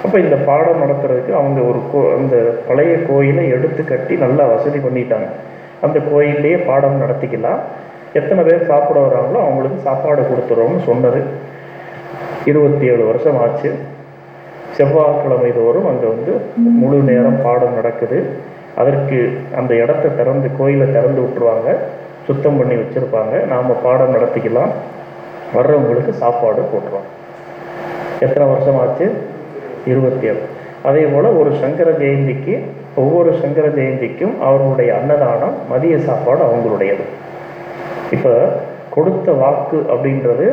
அப்போ இந்த பாடம் நடத்துறதுக்கு அவங்க ஒரு கோ அந்த பழைய கோயிலை எடுத்து கட்டி நல்லா வசதி பண்ணிட்டாங்க. அந்த கோயில்லையே பாடம் நடத்திக்கலாம். எத்தனை பேர் சாப்பிட வராங்களோ அவங்களுக்கு சாப்பாடு கொடுத்துறோம்னு சொன்னது. இருபத்தி ஏழு வருஷம் ஆச்சு செவ்வாய்க்கிழமை தோறும் அங்கே வந்து முழு நேரம் பாடம் நடக்குது. அதற்கு அந்த இடத்த திறந்து கோயிலை திறந்து விட்டுருவாங்க. சுத்தம் பண்ணி வச்சுருப்பாங்க. நாம் பாடம் நடத்திக்கலாம். வர்றவங்களுக்கு சாப்பாடு போட்டுருவாங்க. எத்தனை வருஷம் ஆச்சு இருபத்தி ஏழு அதே போல் ஒரு சங்கர ஜெயந்திக்கு ஒவ்வொரு சங்கர ஜெயந்திக்கும் அவர்களுடைய அன்னதானம் மதிய சாப்பாடு அவங்களுடையது. இப்போ கொடுத்த வாக்கு அப்படின்றது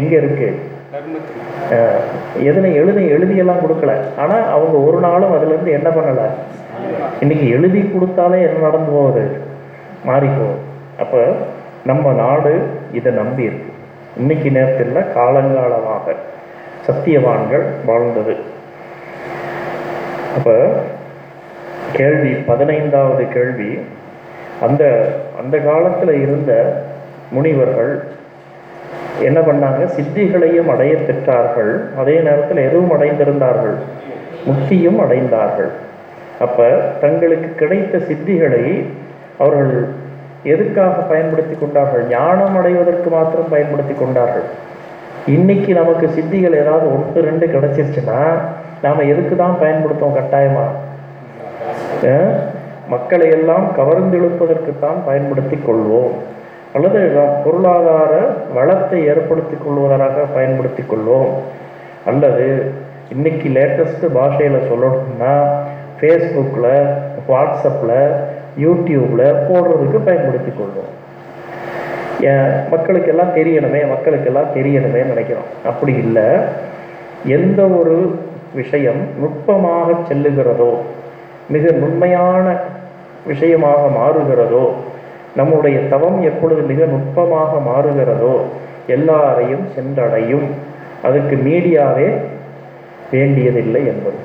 எங்கே இருக்குது எதனை எழுத எழுதியெல்லாம் கொடுக்கல. ஆனால் அவங்க ஒரு நாளும் அதுலேருந்து என்ன பண்ணலை? இன்னைக்கு எழுதி கொடுத்தாலே என்ன நடந்து போகுது மாறி போகுது அப்போ நம்ம நாடு இதை நம்பி இருக்கு. இன்னைக்கு நேரத்தில் காலங்காலமாக சத்தியவான்கள் வாழ்ந்தது. அப்போ கேள்வி பதினைந்தாவது கேள்வி. அந்த அந்த காலத்தில் இருந்த முனிவர்கள் என்ன பண்ணாங்க? சித்திகளையும் அடைய பெற்றார்கள் அதே நேரத்தில் எதுவும் அடைந்திருந்தார்கள். முக்தியும் அடைந்தார்கள். அப்ப தங்களுக்கு கிடைத்த சித்திகளை அவர்கள் எதுக்காக பயன்படுத்தி கொண்டார்கள்? ஞானம் அடைவதற்கு மாத்திரம் பயன்படுத்தி கொண்டார்கள். இன்னைக்கு நமக்கு சித்திகள் ஏதாவது ஒன்று ரெண்டு கிடைச்சிருச்சுன்னா நாம எதுக்கு தான் பயன்படுத்தோம் கட்டாயமா? மக்களை எல்லாம் கவர்ந்தெழுப்பதற்குத்தான் பயன்படுத்தி கொள்வோம். அல்லது நாம் பொருளாதார வளத்தை ஏற்படுத்தி கொள்வதற்காக பயன்படுத்தி கொள்வோம். அல்லது இன்னைக்கு லேட்டஸ்ட்டு பாஷையில் சொல்லணும்னா ஃபேஸ்புக்கில் வாட்ஸ்அப்பில் யூடியூப்பில் போடுறதுக்கு பயன்படுத்தி கொள்வோம். ஏன்? மக்களுக்கெல்லாம் தெரியணுமே மக்களுக்கெல்லாம் தெரியணுமே நினைக்கிறோம். அப்படி இல்லை. எந்த ஒரு விஷயம் நுட்பமாக செல்லுகிறதோ மிக நுண்மையான விஷயமாக மாறுகிறதோ நம்முடைய தவம் எப்பொழுது மிக நுட்பமாக மாறுகிறதோ எல்லாரையும் சென்றடையும். அதுக்கு மீடியாவே வேண்டியதில்லை என்பது.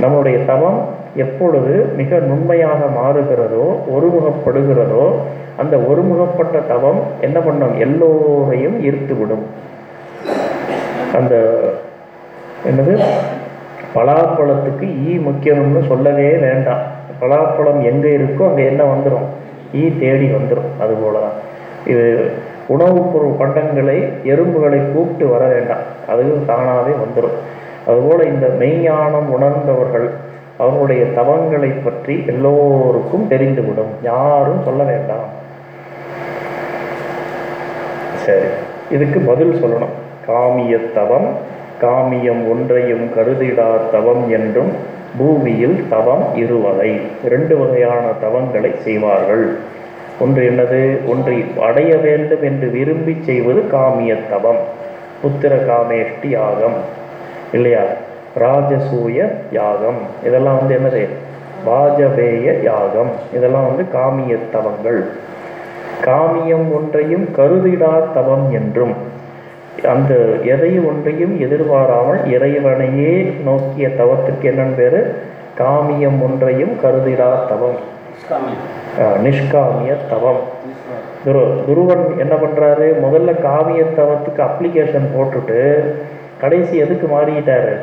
நம்முடைய தவம் எப்பொழுது மிக நுண்மையாக மாறுகிறதோ ஒருமுகப்படுகிறதோ அந்த ஒருமுகப்பட்ட தவம் என்ன பண்ணும்? எல்லோரையும் ஈர்த்துவிடும். அந்த என்னது? பலாப்பழத்துக்கு ஈ முக்கியம்னு சொல்லவே வேண்டாம். பலாப்பழம் எங்கே இருக்கோ அங்கே என்ன வந்துடும் ஈ தேடி வந்துடும் அதுபோல தான் இது உணவுப் பொருள் பண்டங்களை எறும்புகளை கூப்பிட்டு வர வேண்டாம். அதுவும் தானாகவே வந்துடும் அதுபோல இந்த மெய்ஞானம் உணர்ந்தவர்கள் அவர்களுடைய தவங்களை பற்றி எல்லோருக்கும் தெரிந்துவிடும். யாரும் சொல்ல வேண்டாம். சரி. இதுக்கு பதில் சொல்லணும். காமிய தவம் காமியம் ஒன்றையும் கருதிடா தவம் என்றும் பூமியில் தவம் இருவகை ரெண்டு வகையான தவங்களை செய்வார்கள். ஒன்று என்னது? ஒன்றை அடைய வேண்டும் என்று விரும்பி செய்வது காமிய தவம் புத்திர காமேஷ்டி யாகம் இல்லையா? ராஜசூய யாகம். இதெல்லாம் வந்து என்னது? வாஜபேய யாகம். இதெல்லாம் வந்து காமிய தவங்கள். காமியம் ஒன்றையும் கருதிடா தவம் என்றும் அந்த எதை ஒன்றையும் எதிர்பாராமல் இறைவனையே நோக்கிய தவத்துக்கு என்னன்னு பேரு? காமியம் ஒன்றையும் கருதிடா தவம். நிஷ்காமிய தவம். துரு துருவன் என்ன பண்றாரு? முதல்ல காமிய தவத்துக்கு அப்ளிகேஷன் போட்டுட்டு கடைசி எதுக்கு மாறிட்டாரு?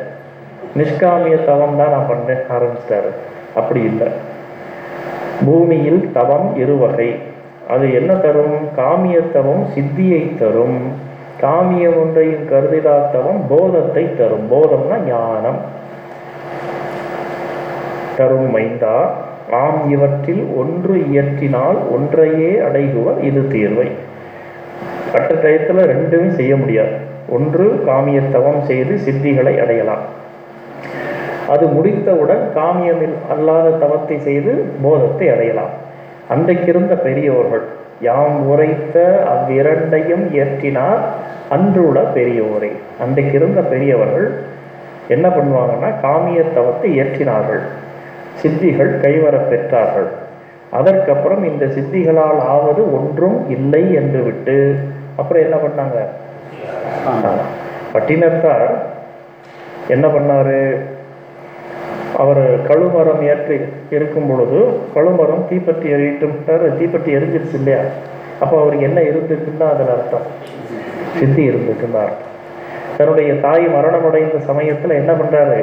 நிஷ்காமிய தவம் தான் நான் பண்ண ஆரம்பிச்சிட்டாரு. அப்படி இல்லை. பூமியில் தவம் இருவகை. அது என்ன தரும்? காமிய தவம் சித்தியை தரும். காமிய ஒன்றையும் கருதிடா தவம் போதத்தை தரும். போதம்னா ஞானம். தரும் மைந்தா ஆம் இவற்றில் ஒன்று இயற்றினால் ஒன்றையே அடைகுவர் இது தீர்வை. கட்ட டயத்தில் ரெண்டுமே செய்ய முடியாது. ஒன்று காமிய தவம் செய்து சித்திகளை அடையலாம். அது முடித்தவுடன் காமியமில் அல்லாத தவத்தை செய்து போதத்தை அடையலாம். அன்றைக்கிருந்த பெரியவர்கள் யாம் உரைத்த அவ்விரண்டையும் இயற்றினார் அன்றுள்ள பெரியோரை. அன்றைக்கிருந்த பெரியவர்கள் என்ன பண்ணுவாங்கன்னா காமிய தவத்தை இயற்றினார்கள். சித்திகள் கைவரப் பெற்றார்கள். அதற்கப்புறம் இந்த சித்திகளால் ஆவது ஒன்றும் இல்லை என்று விட்டு அப்புறம் என்ன பண்ணாங்க? பட்டினத்தார் என்ன பண்ணாரு? அவர் கழுமரம் ஏற்றி இருக்கும் பொழுது கழுமரம் தீப்பற்றி எறியிட்டுட்டார் தீப்பற்றி எரிஞ்சிருச்சு இல்லையா? அப்போ அவருக்கு என்ன இருந்திருக்குன்னா அதில் அர்த்தம். சித்தி இருந்துக்குன்னு அர்த்தம் தன்னுடைய தாய் மரணமடைந்த சமயத்தில் என்ன பண்ணுறாரு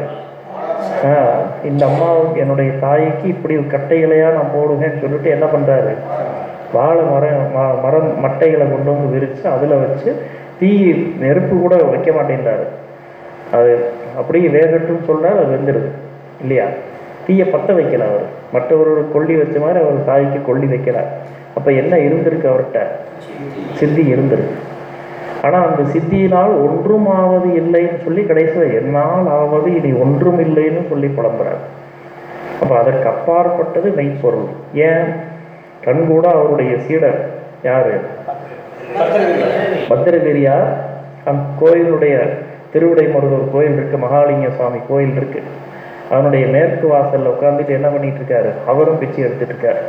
இந்த அம்மா என்னுடைய தாய்க்கு இப்படி கட்டைகளையா நான் போடுவேன்னு சொல்லிட்டு என்ன பண்ணுறாரு வாழை மரம் ம- மரம் மட்டைகளை கொண்டு வந்து விரித்து அதில் வச்சு தீ நெருப்பு கூட வைக்க மாட்டேங்கிறாரு அது அப்படியே வேகட்டும் சொன்னால் அது வெந்துடுது இல்லையா? தீயை பற்ற வைக்கிறார் அவர். மற்றவரோட கொல்லி வச்ச மாதிரி அவர் தாய்க்கு கொல்லி வைக்கிறார். அப்போ என்ன இருந்திருக்கு அவர்கிட்ட? சித்தி இருந்திருக்கு. ஆனால் அந்த சித்தியினால் ஒன்றுமாவது இல்லைன்னு சொல்லி கடைசியில் என்னால் ஆவது இனி ஒன்றும் இல்லைன்னு சொல்லி புலம்புறார். அப்போ அதற்கு அப்பாற்பட்டது மெய்ப்பொருள். ஏன்? கண்கூட அவருடைய சீடர் யாரு? பத்திரகிரியார். அந்த கோயிலுடைய திருவிடை மருதூர் கோயில் இருக்கு மகாலிங்க சுவாமி கோயில் இருக்கு. அவனுடைய மேற்கு வாசலில் உட்காந்துட்டு என்ன பண்ணிட்டு இருக்காரு அவரும் பிச்சை எடுத்துட்டு இருக்காரு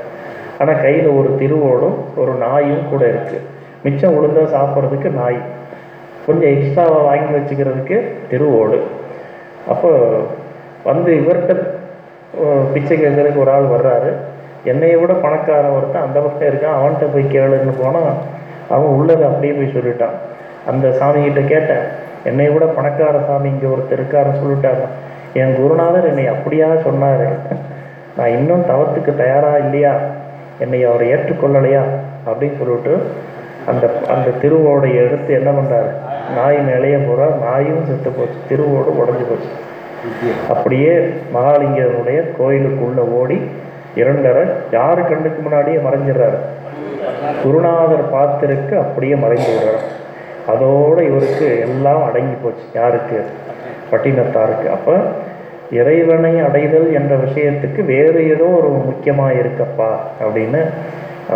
ஆனால் கையில் ஒரு திருவோடும் ஒரு நாயும் கூட இருக்கு. மிச்சம் உளுந்தா சாப்பிட்றதுக்கு நாய். கொஞ்சம் எக்ஸ்ட்ராவை வாங்கி வச்சுக்கிறதுக்கு திருவோடு. அப்போ வந்து இவர்கிட்ட பிச்சை கேட்கறதுக்கு ஒரு ஆள் வர்றாரு. என்னையை விட பணக்காரன் ஒருத்தன் அந்த பக்கம் இருக்கான் அவன்கிட்ட போய் கேளுன்னு போனால் அவன் உள்ளதை அப்படியே போய் சொல்லிட்டான். அந்த சாமிகிட்ட கேட்டேன் என்னை விட பணக்கார சாமி இங்கே ஒருத்தர் இருக்காருன்னு சொல்லிட்டாங்க. என் குருநாதர் என்னை அப்படியா சொன்னார். நான் இன்னும் தவத்துக்கு தயாரா இல்லையா? என்னை அவர் ஏற்றுக்கொள்ளலையா? அப்படின்னு சொல்லிட்டு அந்த அந்த திருவோடை எடுத்து என்ன பண்றாரு? நாய் மேலேயே போகிறா நாயும் செத்து போச்சு. திருவோடு உடஞ்சு போச்சு. அப்படியே மகாலிங்கனுடைய கோயிலுக்குள்ளே ஓடி இரண்டரை யார் கண்ணுக்கு முன்னாடியே மறைஞ்சிடுறாரு. குருநாதர் பார்த்திருக்கு அப்படியே மறைந்து விடுறார். அதோட இவருக்கு எல்லாம் அடங்கி போச்சு. யாருக்கு? பட்டினத்தாருக்கு. அப்போ இறைவனை அடைதல் என்ற விஷயத்துக்கு வேறு ஏதோ ஒரு முக்கியமாக இருக்கப்பா அப்படின்னு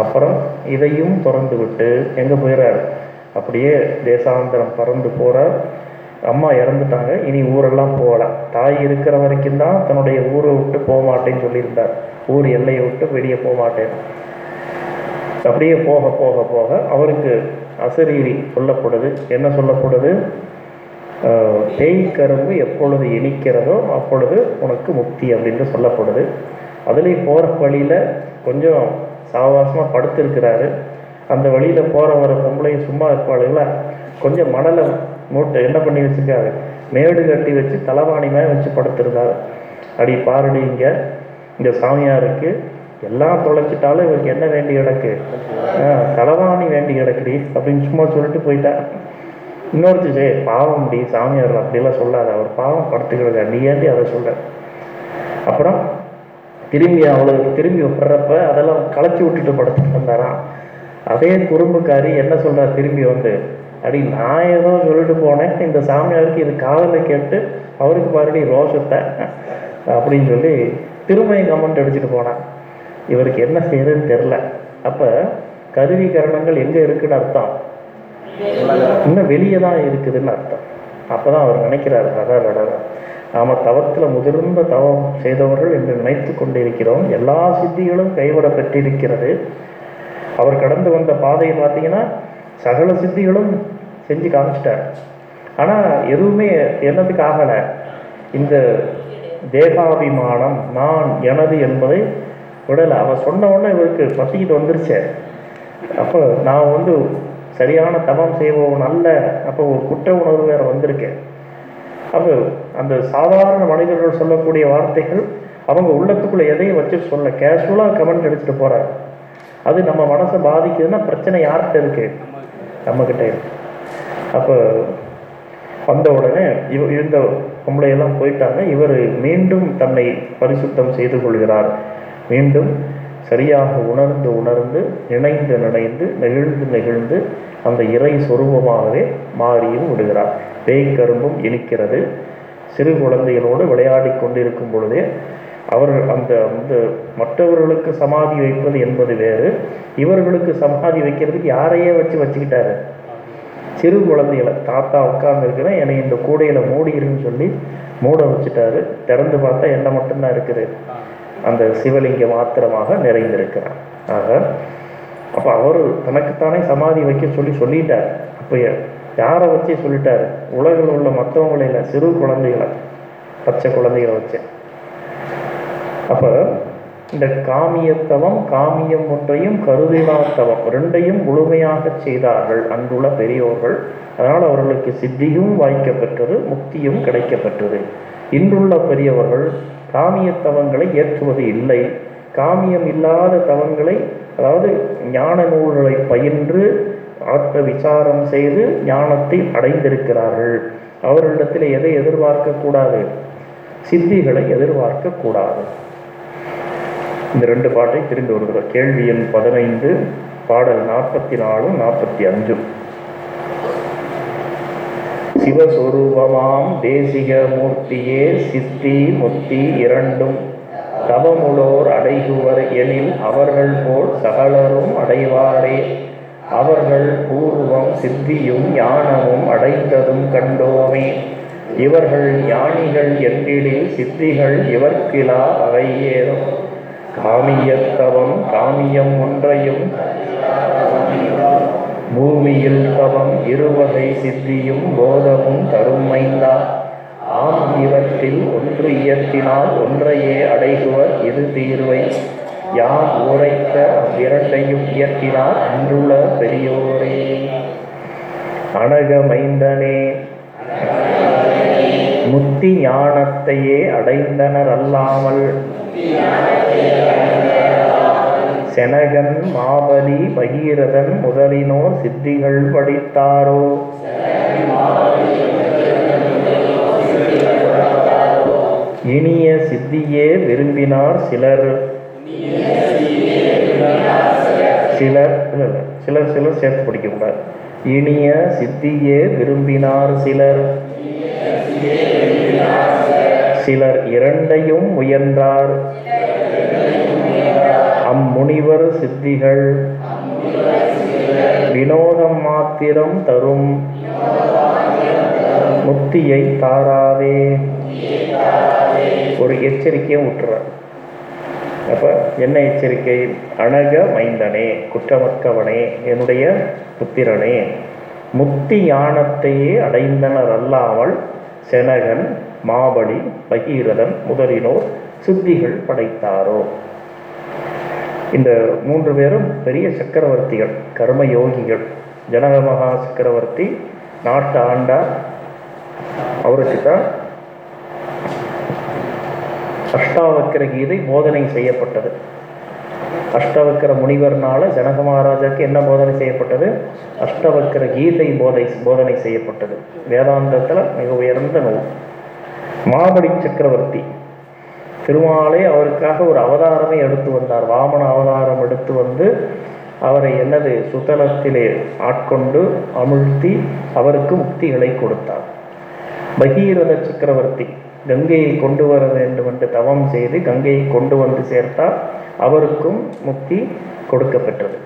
அப்புறம் இதையும் திறந்து விட்டு எங்கே போயிறாரு? அப்படியே தேசாந்தரம் பறந்து போகிறார் அம்மா இறந்துட்டாங்க. இனி ஊரெல்லாம் போகலாம் தாய் இருக்கிற வரைக்கும் தான் தன்னுடைய ஊரை விட்டு போக மாட்டேன்னு சொல்லியிருந்தார். ஊர் எல்லையை விட்டு வெளியே போக மாட்டேன் அப்படியே போக போக போக அவருக்கு அசரீரி சொல்லப்படுது. என்ன சொல்லப்படுது? ஆஹ், கரும்பு எப்பொழுது இனிக்கிறதோ அப்பொழுது உனக்கு முக்தி அப்படின்னு சொல்லப்படுது. அதுலேயும் போகிற வழியில் கொஞ்சம் சாவாசமாக படுத்திருக்கிறாரு. அந்த வழியில் போகிற வர பொம்பளையும் சும்மா இருப்பாளுங்களா? கொஞ்சம் மணலை மூட்டை என்ன பண்ணி வச்சுருக்காரு? மேடு கட்டி வச்சு தலைவாணி மேலே வச்சு படுத்திருந்தாரு அடி பாருடி இங்கே இங்கே சாமியாருக்கு எல்லாம் தொலைச்சிட்டாலும் இவருக்கு என்ன வேண்டி கிடக்கு? தலைவாணி வேண்டி கிடக்குடி அப்படின்னு சும்மா சொல்லிட்டு போயிட்டா. இன்னொருத்தி ஜெய பாவம் அப்படி சாமியார் அப்படிலாம் சொல்லாத. அவர் பாவம் படுத்துக்கிறது நீ ஏண்டி அதை சொல்கிற அப்புறம் திரும்பி அவளுக்கு திரும்பி வர்றப்ப அதெல்லாம் களைச்சி விட்டுட்டு படுத்துட்டு வந்தாராம். அதே குறும்புக்காரி என்ன சொல்கிறார் திரும்பி வந்து? அடி நான் ஏதோ சொல்லிட்டு போனேன். இந்த சாமியாருக்கு இது காதலை கேட்டு அவருக்கு பாருடி ரோஷத்தை அப்படின்னு சொல்லி திருமையை கமெண்ட் அடிச்சுட்டு போனான். இவருக்கு என்ன செய்யறதுன்னு தெரில அப்போ கருவி கரணங்கள் எங்கே இருக்குன்னு அர்த்தம். இன்னும் வெளியே தான் இருக்குதுன்னு அர்த்தம். அப்போ தான் அவர் நினைக்கிறார் அதான் அதான் நாம தவத்தில் முதிர்ந்த தவம் செய்தவர்கள் என்று நினைத்து கொண்டிருக்கிறோம். எல்லா சித்திகளும் கைவிட பெற்றிருக்கிறது அவர் கடந்து வந்த பாதையை பார்த்தீங்கன்னா சகல சித்திகளும் செஞ்சு காமிச்சிட்டார். ஆனால் எதுவுமே என்னதுக்கு ஆகலை. இந்த தேகாபிமானம் நான் எனது என்பதை விடலை. அவன் சொன்ன உடனே இவருக்கு பசிக்கிட்டு வந்துருச்சேன் அப்போ நான் வந்து சரியான தவம் செய்பவன் அல்ல அப்போ ஒரு குற்ற உணர்வு வேற வந்திருக்கேன் அப்போ அந்த சாதாரண மனிதர்கள் சொல்லக்கூடிய வார்த்தைகள் அவங்க உள்ளத்துக்குள்ள எதையும் வச்சு சொல்ல கேஷுவலாக கமெண்ட் அடிச்சுட்டு போறாங்க. அது நம்ம மனசை பாதிக்குதுன்னா பிரச்சனை யார்கிட்ட இருக்கு? நம்மக்கிட்ட இருக்கு. அப்போ வந்த உடனே இவ இந்த பொம்பளையெல்லாம் போயிட்டாங்க. இவர் மீண்டும் தன்னை பரிசுத்தம் செய்து கொள்கிறார். மீண்டும் சரியாக உணர்ந்து உணர்ந்து நினைந்து நினைந்து நெகிழ்ந்து நெகிழ்ந்து அந்த இறை சொரூபமாகவே மாறியும் விடுகிறார். பேய்கரும்பும் இனிக்கிறது. சிறு குழந்தைகளோடு விளையாடி கொண்டிருக்கும் பொழுதே அவர் அந்த அந்த மற்றவர்களுக்கு சமாதி வைப்பது என்பது வேறு. இவர்களுக்கு சமாதி வைக்கிறதுக்கு யாரையே வச்சு வச்சுக்கிட்டாரு? சிறு குழந்தைகளை தாத்தா உட்கார்ந்துருக்கிறேன் என்னை இந்த கூடையில் மூடிடுன்னு சொல்லி மூட வச்சுட்டாரு. திறந்து பார்த்தா என்ன மட்டும்தான் இருக்குது? அந்த சிவலிங்கம் மாத்திரமாக நிறைந்திருக்கிறார். ஆக அப்போ அவர் தனக்குத்தானே சமாதி வைக்க சொல்லி சொல்லிட்டார். அப்போ யாரை வச்சு சொல்லிட்டார்? உலகில் உள்ள மற்றவங்களை இல்லை சிறு குழந்தைகளை பச்சை குழந்தைகளை வச்சு. அப்போ இந்த காமியத்தவம் காமியம் ஒன்றையும் கருதினாத்தவம் ரெண்டையும் முழுமையாக செய்தார்கள் அன்புள்ள பெரியோர்கள். அதனால் அவர்களுக்கு சித்தியும் வாய்க்கப்பெற்றது முக்தியும் கிடைக்கப்பெற்றது. இன்றுள்ள பெரியவர்கள் காமியத்தவங்களை ஏற்றுவது இல்லை. காமியம் இல்லாத தவங்களை அதாவது ஞான நூல்களை பயின்று ஆற்ற விசாரம் செய்து ஞானத்தை அடைந்திருக்கிறார்கள். அவர்களிடத்தில் எதை எதிர்பார்க்கக்கூடாது சித்திகளை எதிர்பார்க்கக்கூடாது இந்த ரெண்டு பாட்டை திரும்பி வருகிறோம் கேள்வி எண் பதினைந்து பாடல் நாற்பத்தி நாலும் நாற்பத்தி அஞ்சும் சிவஸ்வரூபமாம் தேசிக மூர்த்தியே சித்தி முத்தி இரண்டும். தவமுலோர் அடைகுவர் எனில் அவர்கள் போல் சகலரும் அடைவாரே. அவர்கள் பூர்வம் சித்தியும் ஞானமும் அடைந்ததும் கண்டோமே. இவர்கள் ஞானிகள் என்றிடில் சித்திகள் இவர்கிலா அவை காமியத்தவம் காமியம் ஒன்றையும் பூமியில் தவம் இருவகை சித்தியும் போதமும் தருமைந்தா. ஆம் இவற்றில் ஒன்று இயற்றினால் ஒன்றையே அடைகுவர் இது தீர்வை. யார் உரைத்த அவ்விரண்டையும் இயற்றினார் அன்றுள்ள பெரியோரே. அனகமைந்தனே. முத்தி ஞானத்தையே அடைந்தனர் அல்லாமல் செனகன் மாபலி பகீரதன் முதலினோர் சித்திகள் படித்தாரோ? இனிய சித்தியே விரும்பினார் சிலர். சிலர் சிலர் சிலர் சேர்த்து படிக்கக்கூடாது இனிய சித்தியே விரும்பினார் சிலர். சிலர் இரண்டையும் முயன்றார். அம்முனிவர் சித்திகள். வினோதம் மாத்திரம் தரும். முத்தியை தாராதே. ஒரு எச்சரிக்கையை விட்டுறார் அப்ப என்ன எச்சரிக்கை? அழக மைந்தனே குற்றமற்றவனே என்னுடைய புத்திரனே. முத்தி யானத்தையே அடைந்தனர் அல்லாமல் செனகன் மாபலி பகீரதன் முதலினோர் சித்திகள் படைத்தாரோ? இந்த மூன்று பேரும் பெரிய சக்கரவர்த்திகள் கர்ம யோகிகள். ஜனக மகா சக்கரவர்த்தி நாட்டு ஆண்டார் அவருக்கு தான் அஷ்டாவக்கர கீதை போதனை செய்யப்பட்டது. அஷ்டவக்கர முனிவர்னால ஜனக மகாராஜாக்கு என்ன போதனை செய்யப்பட்டது? அஷ்டவக்கர கீதை போதை போதனை செய்யப்பட்டது. வேதாந்தத்தில் மிக உயர்ந்த நூல். மாபடி சக்கரவர்த்தி. திருமாலே அவருக்காக ஒரு அவதாரமே எடுத்து வந்தார். வாமன அவதாரம் எடுத்து வந்து அவரை என்னது சுத்தலத்திலே ஆட்கொண்டு அமிழ்த்தி அவருக்கு முக்திகளை கொடுத்தார். பகீரத சக்கரவர்த்தி கங்கையை கொண்டு வர வேண்டும் என்று தவம் செய்து கங்கையை கொண்டு வந்து சேர்த்தார். அவருக்கும் முக்தி கொடுக்கப்பெற்றது.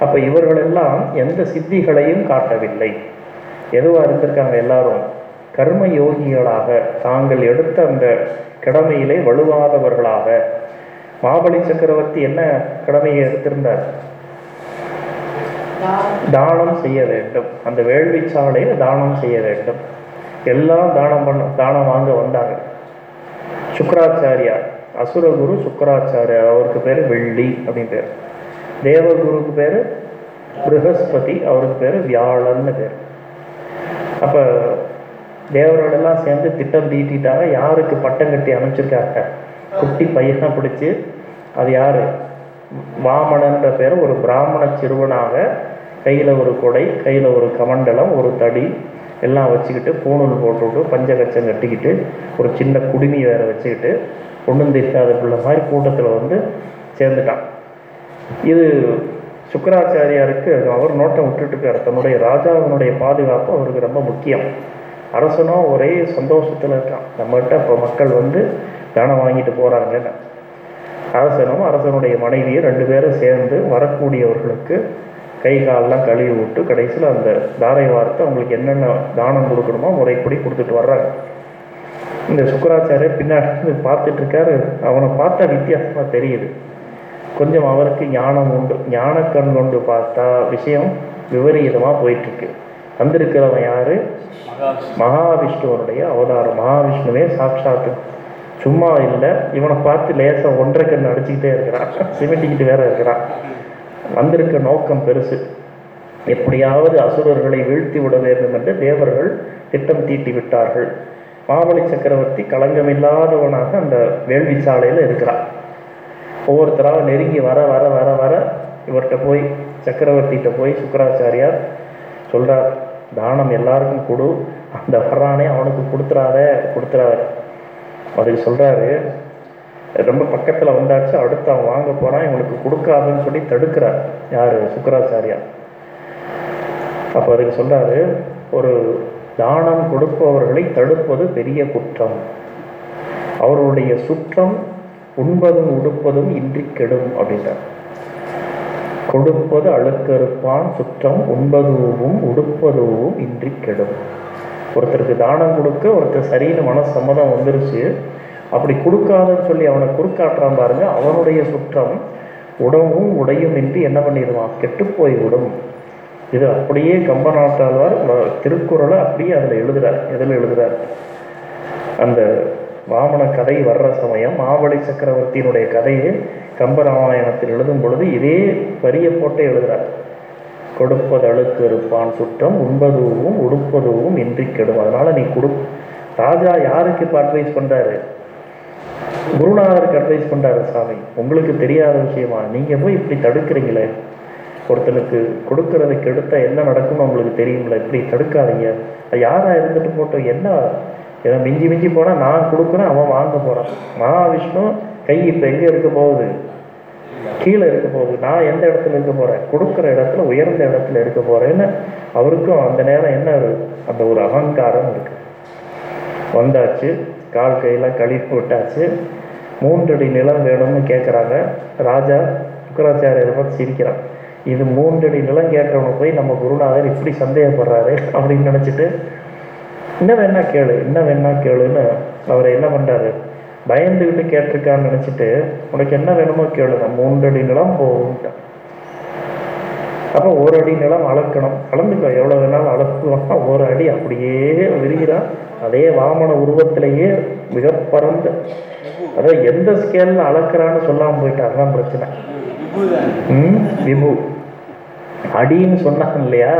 அப்ப இவர்களெல்லாம் எந்த சித்திகளையும் காட்டவில்லை. எதுவா இருந்திருக்காங்க எல்லாரும்? கர்ம யோகிகளாக தாங்கள் எடுத்த அந்த கடமையிலே வலுவாதவர்களாக மாபலி சக்கரவர்த்தி என்ன கடமையை எடுத்திருந்தார்? தானம் செய்ய வேண்டும். அந்த வேள்வி சாலையில் தானம் செய்ய வேண்டும். எல்லாம் தானம் பண்ண தானம் வாங்க வந்தாங்க சுக்கராச்சாரியா அசுரகுரு சுக்கராச்சாரியார் அவருக்கு பேர் வெள்ளி அப்படின்னு பேர். தேவகுருக்கு பேர் ப்ரகஸ்பதி அவருக்கு பேர் வியாழன்னு பேர். அப்போ தேவர்களெல்லாம் சேர்ந்து திட்டம் தீட்டிட்டாங்க. யாருக்கு பட்டம் கட்டி அமைச்சிருக்காங்க குட்டி பையனை பிடிச்சி அது யார்? வாமனன்ற பேர் ஒரு பிராமண சிறுவனாக கையில் ஒரு கொடை கையில் ஒரு கமண்டலம் ஒரு தடி எல்லாம் வச்சுக்கிட்டு பூணூல் போட்டுவிட்டு பஞ்சகச்சம் கட்டிக்கிட்டு ஒரு சின்ன குடுமி வேற வச்சுக்கிட்டு ஒன்றும் தெரியாத பிள்ளை மாதிரி கூட்டத்தில் வந்து சேர்ந்துட்டான். இது சுக்கராச்சாரியாருக்கு அவர் நோட்டம் விட்டுட்டு இருக்கார். தன்னுடைய ராஜாவினுடைய பாதுகாப்பு அவருக்கு ரொம்ப முக்கியம். அரசனும் ஒரே சந்தோஷத்தில் இருக்கான். நம்மகிட்ட இப்போ மக்கள் வந்து தானம் வாங்கிட்டு போகிறாங்கன்னு அரசனும் அரசனுடைய மனைவியும் ரெண்டு பேரும் சேர்ந்து வரக்கூடியவர்களுக்கு கை காலெல்லாம் கழுவி விட்டு கடைசியில் அந்த தாரை வார்த்தை அவங்களுக்கு என்னென்ன தானம் கொடுக்கணுமோ முறைப்படி கொடுத்துட்டு வர்றாங்க. இந்த சுக்கராச்சாரியர் பின்னாடி பார்த்துட்ருக்காரு பார்த்துட்டு இருக்காரு. அவனை பார்த்தா வித்தியாசமாக தெரியுது. கொஞ்சம் அவருக்கு ஞானம் உண்டு. ஞானக்கண் கொண்டு பார்த்தா விஷயம் விபரீதமாக போயிட்டுருக்கு வந்திருக்கிறவன் யாரு? மகாவிஷ்ணுவனுடைய அவதாரம். மகாவிஷ்ணுவே சாட்சாத்து. சும்மா இல்லை. இவனை பார்த்து லேசாக ஒன்றரை கண் அடிச்சுக்கிட்டே இருக்கிறான். சிமெண்டிக்கிட்டு வேற இருக்கிறான். வந்திருக்க நோக்கம் பெருசு. எப்படியாவது அசுரர்களை வீழ்த்தி விட வேண்டும் என்று தேவர்கள் திட்டம் தீட்டி விட்டார்கள். மாமலி சக்கரவர்த்தி களங்கமில்லாதவனாக அந்த வேள்வி சாலையில் இருக்கிறான். ஒவ்வொருத்தராக நெருங்கி வர வர வர வர இவர்கிட்ட போய் சக்கரவர்த்திகிட்ட போய் சுக்கராச்சாரியார் சொல்கிறார் தானம் எல்லாருக்கும் கொடு. அந்த வர்றானே அவனுக்கு கொடுத்துறாத கொடுத்துறாத. அதுக்கு சொல்கிறாரு ரொம்ப பக்கத்தில் வந்தாச்சு. அடுத்து அவன் வாங்க போகிறான் இவனுக்கு கொடுக்காதுன்னு சொல்லி தடுக்கிறார். யார்? சுக்கராச்சாரியார் அப்போ அதுக்கு சொல்கிறாரு ஒரு தானம் கொடுப்பவர்களை தடுப்பது பெரிய குற்றம். அவர்களுடைய சுற்றம் உண்பதும் உடுப்பதும் இன்றி கெடும். அப்படின்றார். கொடுப்பது அழுக்கறுப்பான் சுற்றம் உண்பதுவும் உடுப்பதுவும் இன்றி கெடும். ஒருத்தருக்கு தானம் கொடுக்க ஒருத்தர் சரின்னு மனசம்மதம் வந்துருச்சு அப்படி கொடுக்காதன்னு சொல்லி அவனை குறுக்காட்டுறான் பாருங்க அவனுடைய சுற்றம் உடவும் உடையும் இன்றி என்ன பண்ணிடுவான்? கெட்டு விடும் இது அப்படியே கம்பநாட்டாழ்வார் வ- திருக்குறளை அப்படியே அதில் எழுதுறார். எதில் எழுதுறார்? அந்த வாமன கதை வர்ற சமயம் மாவழி சக்கரவர்த்தியினுடைய கதையை கம்பராமாயணத்தில் எழுதும் பொழுது இதே வரியை போட்டை எழுதுகிறார் கொடுப்பதழுக்கு இருப்பான் சுற்றம் உண்பதுவும் உடுப்பதுவும் இன்றி கெடும். அதனால நீ கொடு ராஜா யாருக்கு இப்போ அட்வைஸ் பண்ணுறாரு குருநாதருக்கு அட்வைஸ் பண்ணுறாரு சாமி. உங்களுக்கு தெரியாத விஷயமா? நீங்கள் போய் இப்படி தடுக்கிறீங்களே? ஒருத்தனுக்கு கொடுக்கறதை கெடுத்தால் என்ன நடக்கும்னு உங்களுக்கு தெரியும்ல? இப்படி தடுக்காதீங்க. அது யாரா இருந்துட்டு போட்டோம் என்ன? ஏதோ மிஞ்சி மிஞ்சி போனால் நான் கொடுக்குறேன் அவன் வாங்க போகிறான் மகாவிஷ்ணு கை இப்போ எங்கே இருக்க போகுது? கீழே இருக்க போகுது நான் எந்த இடத்துல இருக்க போகிறேன் கொடுக்குற இடத்துல உயர்ந்த இடத்துல இருக்க போகிறேன்னு அவருக்கும் அந்த நேரம் என்ன அந்த ஒரு அகங்காரம் இருக்கு. வந்தாச்சு கால் கையெல்லாம் கழிப்பு விட்டாச்சு. மூன்றடி நிலம் வேணும்னு கேட்குறாங்க ராஜா சுக்கராச்சாரியரை பார்த்து சிரிக்கிறான். இது மூன்றடி நிலம் கேட்டவனை போய் நம்ம குருநாதர் இப்படி சந்தேகப்படுறாரு அப்படின்னு நினச்சிட்டு இன்னும் வேணா கேளு இன்னும் வேணா கேளுன்னு அவரை என்ன பண்ணுறாரு பயந்துக்கிட்டு கேட்டிருக்கான்னு நினச்சிட்டு உனக்கு என்ன வேணுமோ கேளு நான் அடி நிலம் போகும்ட்டான் அப்போ ஒரு அடி நிலம் அளக்கணும். அளந்துக்கோ எவ்வளோ வேணாலும் அளக்குவான் ஒரு அடி அப்படியே விரிகிறான் அதே வாமன உருவத்திலேயே மிக பரந்த. அதாவது எந்த ஸ்கேலில் அளக்குறான்னு சொல்லாமல் போயிட்டாங்க தான் பிரச்சனை. ம்? விபு. அடின்னு சொன்னாங்க இல்லையா?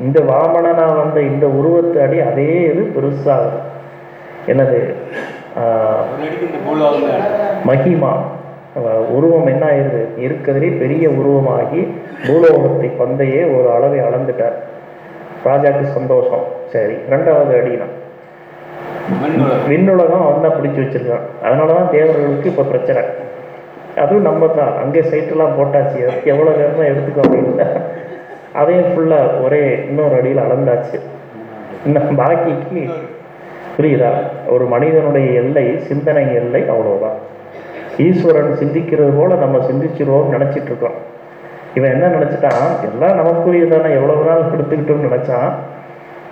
இந்த வாமனனா வந்த இந்த உருவத்து அடி அதே இது பெருசாகும் என்னது? மகிமா. உருவம் என்ன ஆயிருது இருக்கிறதுலே பெரிய உருவமாகி பூலோகத்தை பந்தையே ஒரு அளவை அளந்துட்டார். ராஜாக்கு சந்தோஷம். சரி ரெண்டாவது அடினா. விண்ணுலகம் அவன் தான் பிடிச்சி வச்சிருக்கான். அதனால தான் தேவர்களுக்கு இப்போ பிரச்சனை. அதுவும் நம்ம தான். அங்கே சைட்டெல்லாம் போட்டாச்சு. எவ்வளோ நேரமாக எடுத்துக்கோ அப்படின்னு. அதையும் ஃபுல்லாக ஒரே இன்னொரு அடியில் அளந்தாச்சு. இன்னும் பாக்கிக்கு புரியுதா? ஒரு மனிதனுடைய எல்லை சிந்தனை எல்லை அவ்வளோதான் ஈஸ்வரன் சிந்திக்கிறது போல நம்ம சிந்திச்சிருவோம் நினச்சிட்டு இருக்கோம். இவன் என்ன நினச்சிட்டான்? எல்லாம் நமக்குரியதானே எவ்வளவு நாள் கொடுத்துக்கிட்டோம்னு நினச்சான்.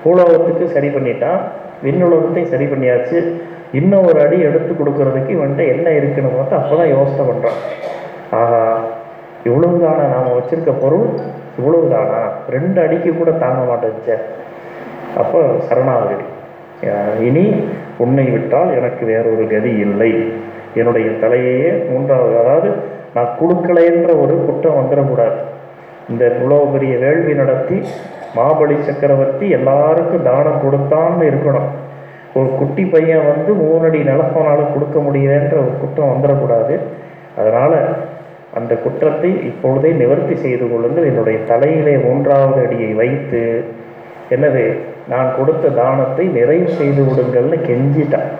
பூலோகத்துக்கு சரி பண்ணிட்டான். விண்ணுலகத்தையும் சரி பண்ணியாச்சு. இன்னும் ஒரு அடி எடுத்து கொடுக்கறதுக்கு இவன்கிட்ட என்ன இருக்குன்னு பார்த்து அப்பதான் யோசனை பண்ணுறான் ஆஹா இவ்வளவுதானா? நாம வச்சிருக்க பொருள் இவ்வளவுதானா? ரெண்டு அடிக்கு கூட தாங்க மாட்டேங்குச்சே. அப்போ சரணாகதி. இனி உன்னை விட்டால் எனக்கு வேறொரு கதி இல்லை. என்னுடைய தலையையே மூன்றாவது அதாவது நான் கொடுக்கலைன்ற ஒரு குற்றம் வந்துடக்கூடாது. இந்த இவ்வளோ பெரிய வேள்வி நடத்தி மாபலி சக்கரவர்த்தி எல்லாருக்கும் தானம் கொடுத்தான்னு இருக்கணும். ஒரு குட்டி பையன் வந்து மூணடி நிலப்பனால கொடுக்க முடியலன்ற ஒரு குற்றம் வந்துடக்கூடாது. அதனால் அந்த குற்றத்தை இப்பொழுதே நிவர்த்தி செய்து கொள்ளுங்கள். என்னுடைய தலையிலே மூன்றாவது அடியை வைத்து என்னது? நான் கொடுத்த தானத்தை நிறைவு செய்து விடுங்கள்னு கெஞ்சிட்டான்.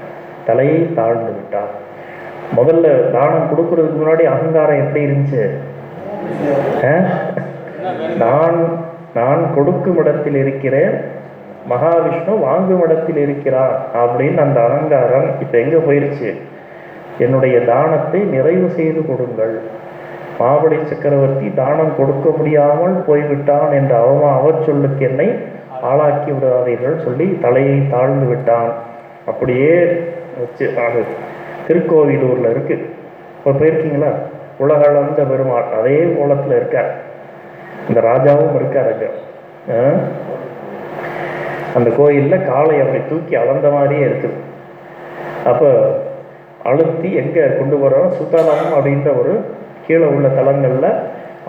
தலையை தாழ்ந்து விட்டான். முதல்ல தானம் கொடுக்கறதுக்கு முன்னாடி அகங்காரம் எப்படி இருந்துச்சு? ஆ? நான் நான் கொடுக்கும் இடத்தில் இருக்கிறேன். மகாவிஷ்ணு வாங்கும் இடத்தில் இருக்கிறார் அப்படின்னு அந்த அகங்காரம் இப்ப எங்க போயிருச்சு? என்னுடைய தானத்தை நிறைவு செய்து கொடுங்கள். மாபலி சக்கரவர்த்தி தானம் கொடுக்க முடியாமல் போய்விட்டான் என்ற அவமா அவச்சொல்லுக்கு என்னை ஆளாக்கி விடாதீர்கள் சொல்லி தலையை தாழ்ந்து விட்டான். அப்படியே வச்சு அது திருக்கோவிலூரில் இருக்குது இப்போ போயிருக்கீங்களா? உலகளந்த பெருமாள் அதே கோலத்தில் இருக்கார். இந்த ராஜாவும் இருக்கார் அங்கே. அந்த கோயிலில் காலை அப்படி தூக்கி அளந்த மாதிரியே இருக்குது அப்போ அழுத்தி எங்கே கொண்டு வரோம் சுத்தலம் அப்படின்ற ஒரு கீழே உள்ள தலங்களில்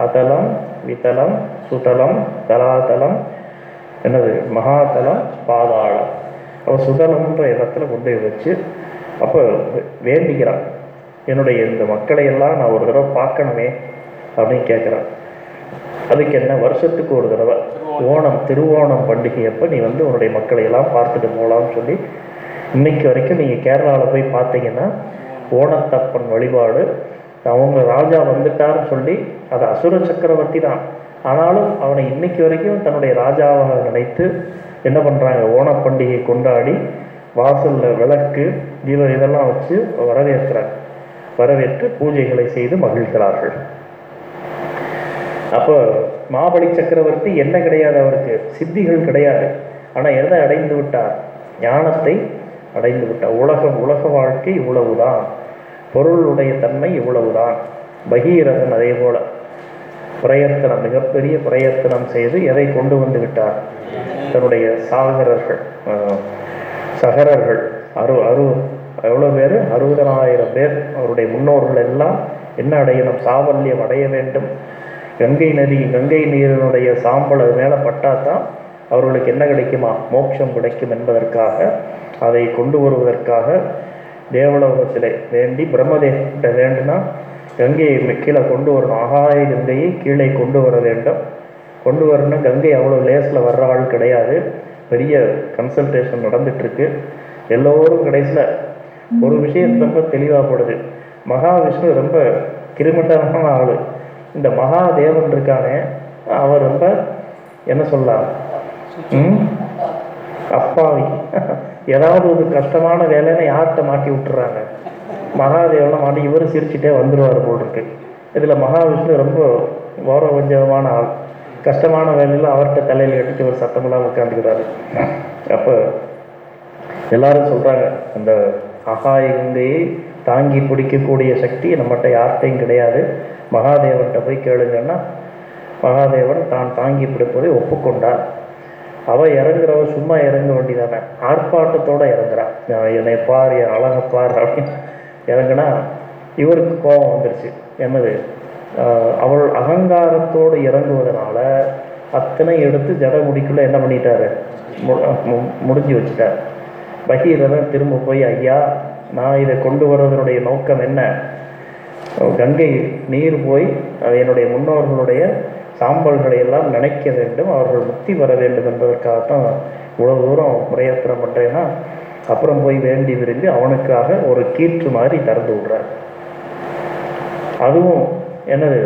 அதலம் வித்தலம் சுதலம் தலாதலம் என்னது மகாதலம் பாதாளம் அப்போ சுதலம்ன்ற இடத்துல கொண்டு வச்சு அப்போ வேண்டிக்கிறான். என்னுடைய இந்த மக்களை எல்லாம் நான் ஒரு தடவை பார்க்கணுமே அப்படின்னு கேட்குறான். அதுக்கு என்ன வருஷத்துக்கு ஒரு தடவை ஓணம் திருவோணம் பண்டிகை அப்போ நீ வந்து உன்னுடைய மக்களை எல்லாம் பார்த்துட்டு போகலாம்னு சொல்லி இன்னைக்கு வரைக்கும் நீங்கள் கேரளாவில் போய் பார்த்தீங்கன்னா ஓணத்தப்பன் வழிபாடு அவங்க ராஜா வந்துட்டார்னு சொல்லி அது அசுர சக்கரவர்த்தி தான். ஆனாலும் அவனை இன்னைக்கு வரைக்கும் தன்னுடைய ராஜாவாக நினைத்து என்ன பண்ணுறாங்க ஓணப் பண்டிகை கொண்டாடி வாசலில் விளக்கு தீபம் இதெல்லாம் வச்சு வரவேற்கிறார். வரவேற்று பூஜைகளை செய்து மகிழ்கிறார்கள். அப்போ மாபலி சக்கரவர்த்தி என்ன கிடையாது அவருக்கு? சித்திகள் கிடையாது. ஆனால் எதை அடைந்து விட்டார்? ஞானத்தை அடைந்து விட்டார். உலகம் உலக வாழ்க்கை இவ்வளவுதான். பொருளுடைய தன்மை இவ்வளவுதான். பகீரதன் அதே போல. பிரயத்தனம் மிகப்பெரிய பிரயத்தனம் செய்து எதை கொண்டு வந்து விட்டார்? தன்னுடைய சாகரர்கள் சகரர்கள் அறு அறு எவ்வளோ பேர்? அறுபதனாயிரம் பேர். அவருடைய முன்னோர்கள் எல்லாம் என்ன அடையணும்? சாவல்யம் அடைய வேண்டும். கங்கை நதி கங்கை நீரினுடைய சாம்பல் அது மேலே பட்டாதான் அவர்களுக்கு என்ன கிடைக்குமா? மோட்சம் கிடைக்கும் என்பதற்காக அதை கொண்டு வருவதற்காக தேவலோகத்திலே வேண்டி பிரம்மதேவ வேண்டுனா கங்கையை கீழே கொண்டு வரணும். ஆகாய கங்கையை கீழே கொண்டு வர வேண்டும். கொண்டு வரணும். கங்கை அவ்வளோ லேஸில் வர்ற ஆள் கிடையாது. பெரிய கன்சல்டேஷன் நடந்துட்டு இருக்கு எல்லோரும் கடைசியில் ஒரு விஷயம் ரொம்ப தெளிவாகப்படுது. மகாவிஷ்ணு ரொம்ப கிருமிட்டமான ஆள். இந்த மகாதேவன் இருக்கானே அவர் ரொம்ப என்ன சொல்லலாம்? அப்பாவி. ஏதாவது ஒரு கஷ்டமான வேலைன்னு யார்கிட்ட மாட்டி விட்டுறாங்க? மகாதேவனை மாட்டி இவர் சிரிச்சுட்டே வந்துடுவார் போல் இருக்கு இதில் மகாவிஷ்ணு ரொம்ப கௌரவஞ்சமான ஆள். கஷ்டமான வேலையில் அவர்கிட்ட தலையில் கட்டிட்டு ஒரு சத்தமெல்லாம் உட்காந்துக்கிறாரு அப்போ எல்லாரும் சொல்கிறாங்க அந்த அகாயந்தையை தாங்கி பிடிக்கக்கூடிய சக்தி நம்மகிட்ட யார்கிட்டையும் கிடையாது. மகாதேவன்கிட்ட போய் கேளுங்கன்னா மகாதேவன் தான் தாங்கி பிடிப்பதை ஒப்புக்கொண்டார். அவள் இறங்குறவ சும்மா இறங்க வேண்டியதானே. ஆர்ப்பாட்டத்தோடு இறங்குறா. என்னை பார் என் அழகை பார் அப்படின்னு. இறங்குனா இவருக்கு கோபம் வந்துருச்சு. என்னது? அவள் அகங்காரத்தோடு இறங்குவதனால அத்தனை எடுத்து ஜடமுடிக்குள்ள என்ன பண்ணிட்டாரு? மு- மு- முடிஞ்சு வச்சுட்டார். பகீரதன் திரும்ப போய் ஐயா நான் இதை கொண்டு வருவதனுடைய நோக்கம் என்ன? கங்கை நீர் போய் அது என்னுடைய முன்னோர்களுடைய சாம்பல்களை எல்லாம் நினைக்க வேண்டும் அவர்கள் முக்தி வர வேண்டும் என்பதற்காகத்தான் இவ்வளவு தூரம் பிரயத்தனம் பண்ணுறேன்னா அப்புறம் போய் வேண்டி விரும்பி அவனுக்காக ஒரு கீற்று மாதிரி திறந்து விடுறார். அதுவும் என்னது?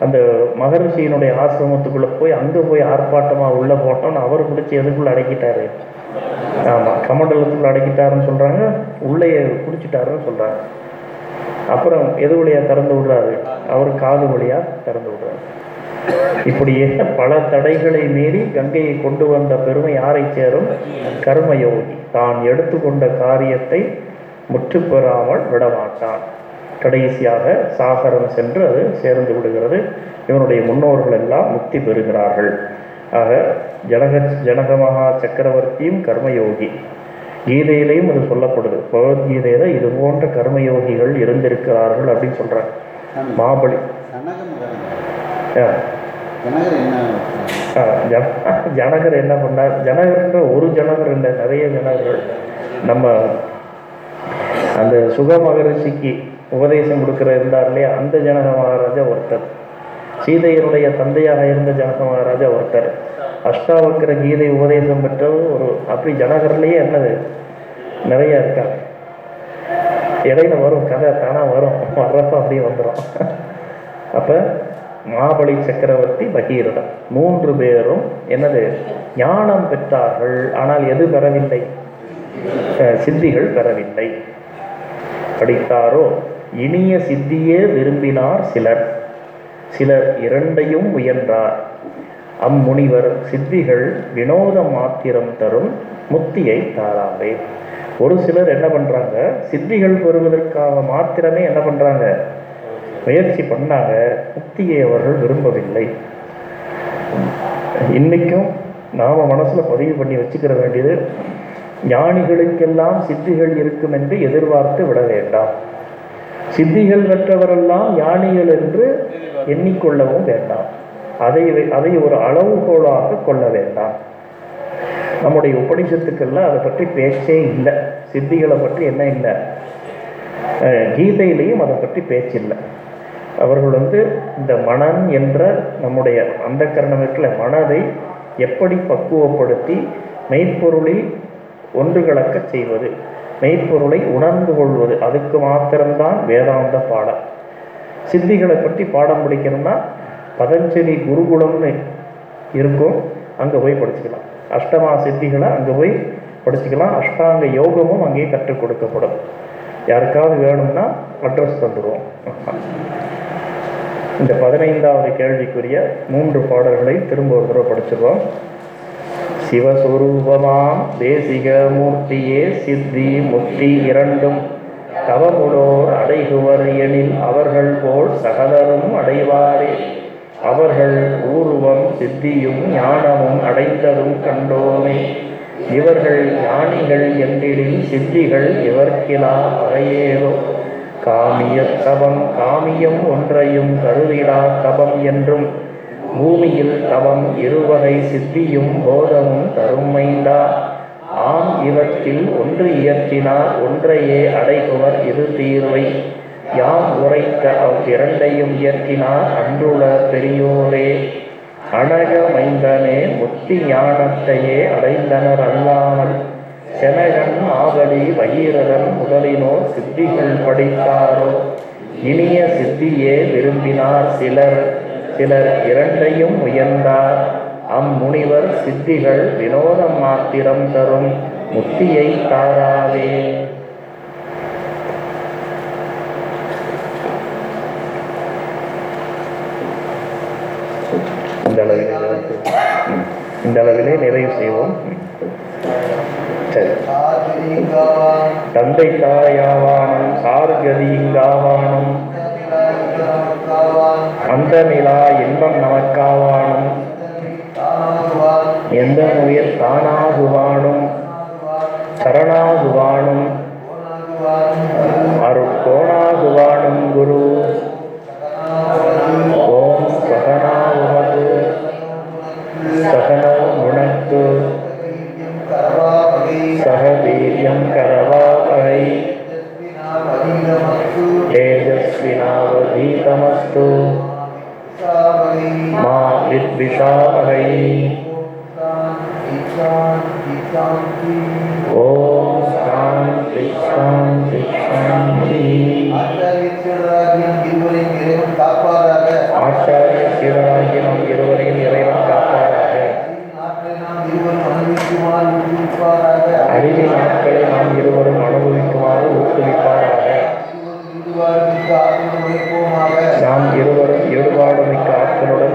அந்த மகரிஷியினுடைய ஆசிரமத்துக்குள்ளே போய் அங்கே போய் ஆர்ப்பாட்டமாக உள்ளே போட்டோன்னு அவர் பிடிச்சி எதுக்குள்ளே அடக்கிட்டாரு? ஆமாம் கமண்டலத்துக்குள்ளே அடக்கிட்டாருன்னு சொல்கிறாங்க உள்ளே குடிச்சிட்டாருன்னு சொல்கிறாங்க அப்புறம் எது வழியா திறந்து விடுறாரு? அவர் காது வழியாக திறந்து விடுறாரு. இப்படியே பல தடைகளை மீறி கங்கையை கொண்டு வந்த பெருமை யாரை சேரும்? கர்மயோகி. தான் எடுத்துக்கொண்ட காரியத்தை முற்று பெறாமல் விடமாட்டான். கடைசியாக சாகரம் சென்று அது சேர்ந்து விடுகிறது. இவனுடைய முன்னோர்கள் எல்லாம் முக்தி பெறுகிறார்கள். ஆக ஜனக ஜனகமகா சக்கரவர்த்தியும் கர்மயோகி. கீதையிலையும் இது சொல்லப்படுது. பகவத்கீதையில இது போன்ற கர்மயோகிகள் இருந்திருக்கிறார்கள் அப்படின்னு சொல்றாங்க. மாபலி. ஜனகர் என்ன ஜனகர் என்ன பண்ணார்? ஜனகர்ன்ற ஒரு ஜனகர் இல்லை நிறைய ஜனகர்கள். நம்ம அந்த சுக மகரிஷிக்கு உபதேசம் கொடுக்கிற இருந்தார் இல்லையா? அந்த ஜனக மகாராஜா ஒருத்தர். சீதையனுடைய தந்தையாக இருந்த ஜனக மகாராஜா ஒருத்தர். அஷ்டாவக்கர கீதை உபதேசம் பெற்றவர் ஒரு அப்படி ஜனகர்லேயே என்னது? நிறைய இருக்கா இடையில வரும் கதை தானா வரும். வர்றப்ப அப்படியே வந்துடும் அப்போ மாபலி சக்கரவர்த்தி பகீரதம் மூன்று பேரும் என்னது? ஞானம் பெற்றார்கள். ஆனால் எது பெறவில்லை? சித்திகள் பெறவில்லை. படித்தாரோ? இனிய சித்தியே விரும்பினார் சிலர். சிலர் இரண்டையும் முயன்றார் அம்முனிவர் சித்திகள் வினோதம் மாத்திரம் தரும் முத்தியை தாராவே. ஒரு சிலர் என்ன பண்றாங்க? சித்திகள் பெறுவதற்காக மாத்திரமே என்ன பண்றாங்க? முயற்சி பண்ணாங்க முக்தியை அவர்கள் விரும்பவில்லை. இன்னைக்கும் நாம மனசுல பதிவு பண்ணி வச்சுக்கிற வேண்டியது ஞானிகளுக்கெல்லாம் சித்திகள் இருக்கும் என்று எதிர்பார்த்து விட வேண்டாம். சித்திகள் பெற்றவரெல்லாம் ஞானிகள் என்று எண்ணிக்கொள்ளவும் வேண்டாம். அதை அதை ஒரு அளவுகோலாக கொள்ள வேண்டாம். நம்முடைய உபனிஷத்துக்கெல்லாம் அதை பற்றி பேச்சே இல்லை. சித்திகளை பற்றி என்ன இல்லை? கீதையிலையும் அதை பற்றி பேச்சில்லை. அவர்கள் வந்து இந்த மனம் என்ற நம்முடைய அந்த கரணமிற்குள்ள மனதை எப்படி பக்குவப்படுத்தி மெய்ப்பொருளில் ஒன்று கலக்க செய்வது மெய்ப்பொருளை உணர்ந்து கொள்வது அதுக்கு மாத்திரம்தான் வேதாந்த பாடம். சித்திகளை பற்றி பாடம் படிக்கணும்னா பதஞ்சலி குருகுலம்னு இருக்கும் அங்கே போய் படிச்சுக்கலாம். அஷ்டமா சித்திகளை அங்கே போய் படிச்சுக்கலாம். அஷ்டாங்க யோகமும் அங்கேயே கற்றுக் கொடுக்கப்படும். யாருக்காவது வேணும்னா அட்ரஸ் தந்துடுவோம் இந்த பதினைந்தாவது கேள்விக்குரிய மூன்று பாடல்களை திரும்ப ஒரு தடவை படிச்சிருவோம். சிவஸ்வரூபமாம் தேசிக மூர்த்தியே சித்தி முக்தி இரண்டும் தவமுடோர் அடைகுவர் எனில் அவர்கள் போல் சகலரும் அடைவாரே. அவர்கள் ஊர்வம் சித்தியும் ஞானமும் அடைந்ததும் கண்டோமே. இவர்கள் ஞானிகள் என்றிடில் சித்திகள் இவர்கிலா அறையேவோ காமிய தவம் காமியம் ஒன்றையும் கருதிடா தவம் என்றும் பூமியில் தவம் இருவகை சித்தியும் போதமும் தருமைந்தா ஆம் இவற்றில் ஒன்று இயற்றினார் ஒன்றையே அடைபவர் இது தீர்வை. யாம் உரைத்த அவ்விரண்டையும் இயற்றினார் அன்றுள பெரியோரே. அனக மைந்தனே முத்தி ஞானத்தையே அடைந்தனர் அல்லாமல் கனகன் ஆகலி பகீரதன் முதலினோர் சித்திகள் படித்தாரோ? இனிய சித்தியே விரும்பினார் சிலர் சிலர் இரண்டையும் உயர்ந்தார். அம்முனிவர் சித்திகள் வினோதம் மாத்திரம் தரும் முத்தியை தாராவே. இந்த அளவிலே நிறைவு இந்த அளவிலே நிறைவு செய்வோம். சரி தந்தை தாயாவானும் சார்கதிங்காவானும் அந்த நிலா இன்பம் நமக்காவானும். எந்த உயிர் தானாகுவானும். சரணாகுவானும். அருட்கோணாகுவானும் குரு. ஓம் வித்விஷாவகை ஓம் சாந்தி சாந்தி சாந்தி ஆச்சாரிய சீடராகிய நம் இருவரையும் இறைவன் காப்பாராக. அறிவி நாட்களை நாம் இருவரும் அனுபவிக்குமாறு ஊக்குவிப்பாராக. நாம் இருவரும் ஈடுபாடு மிக்க ஆற்றலுடன்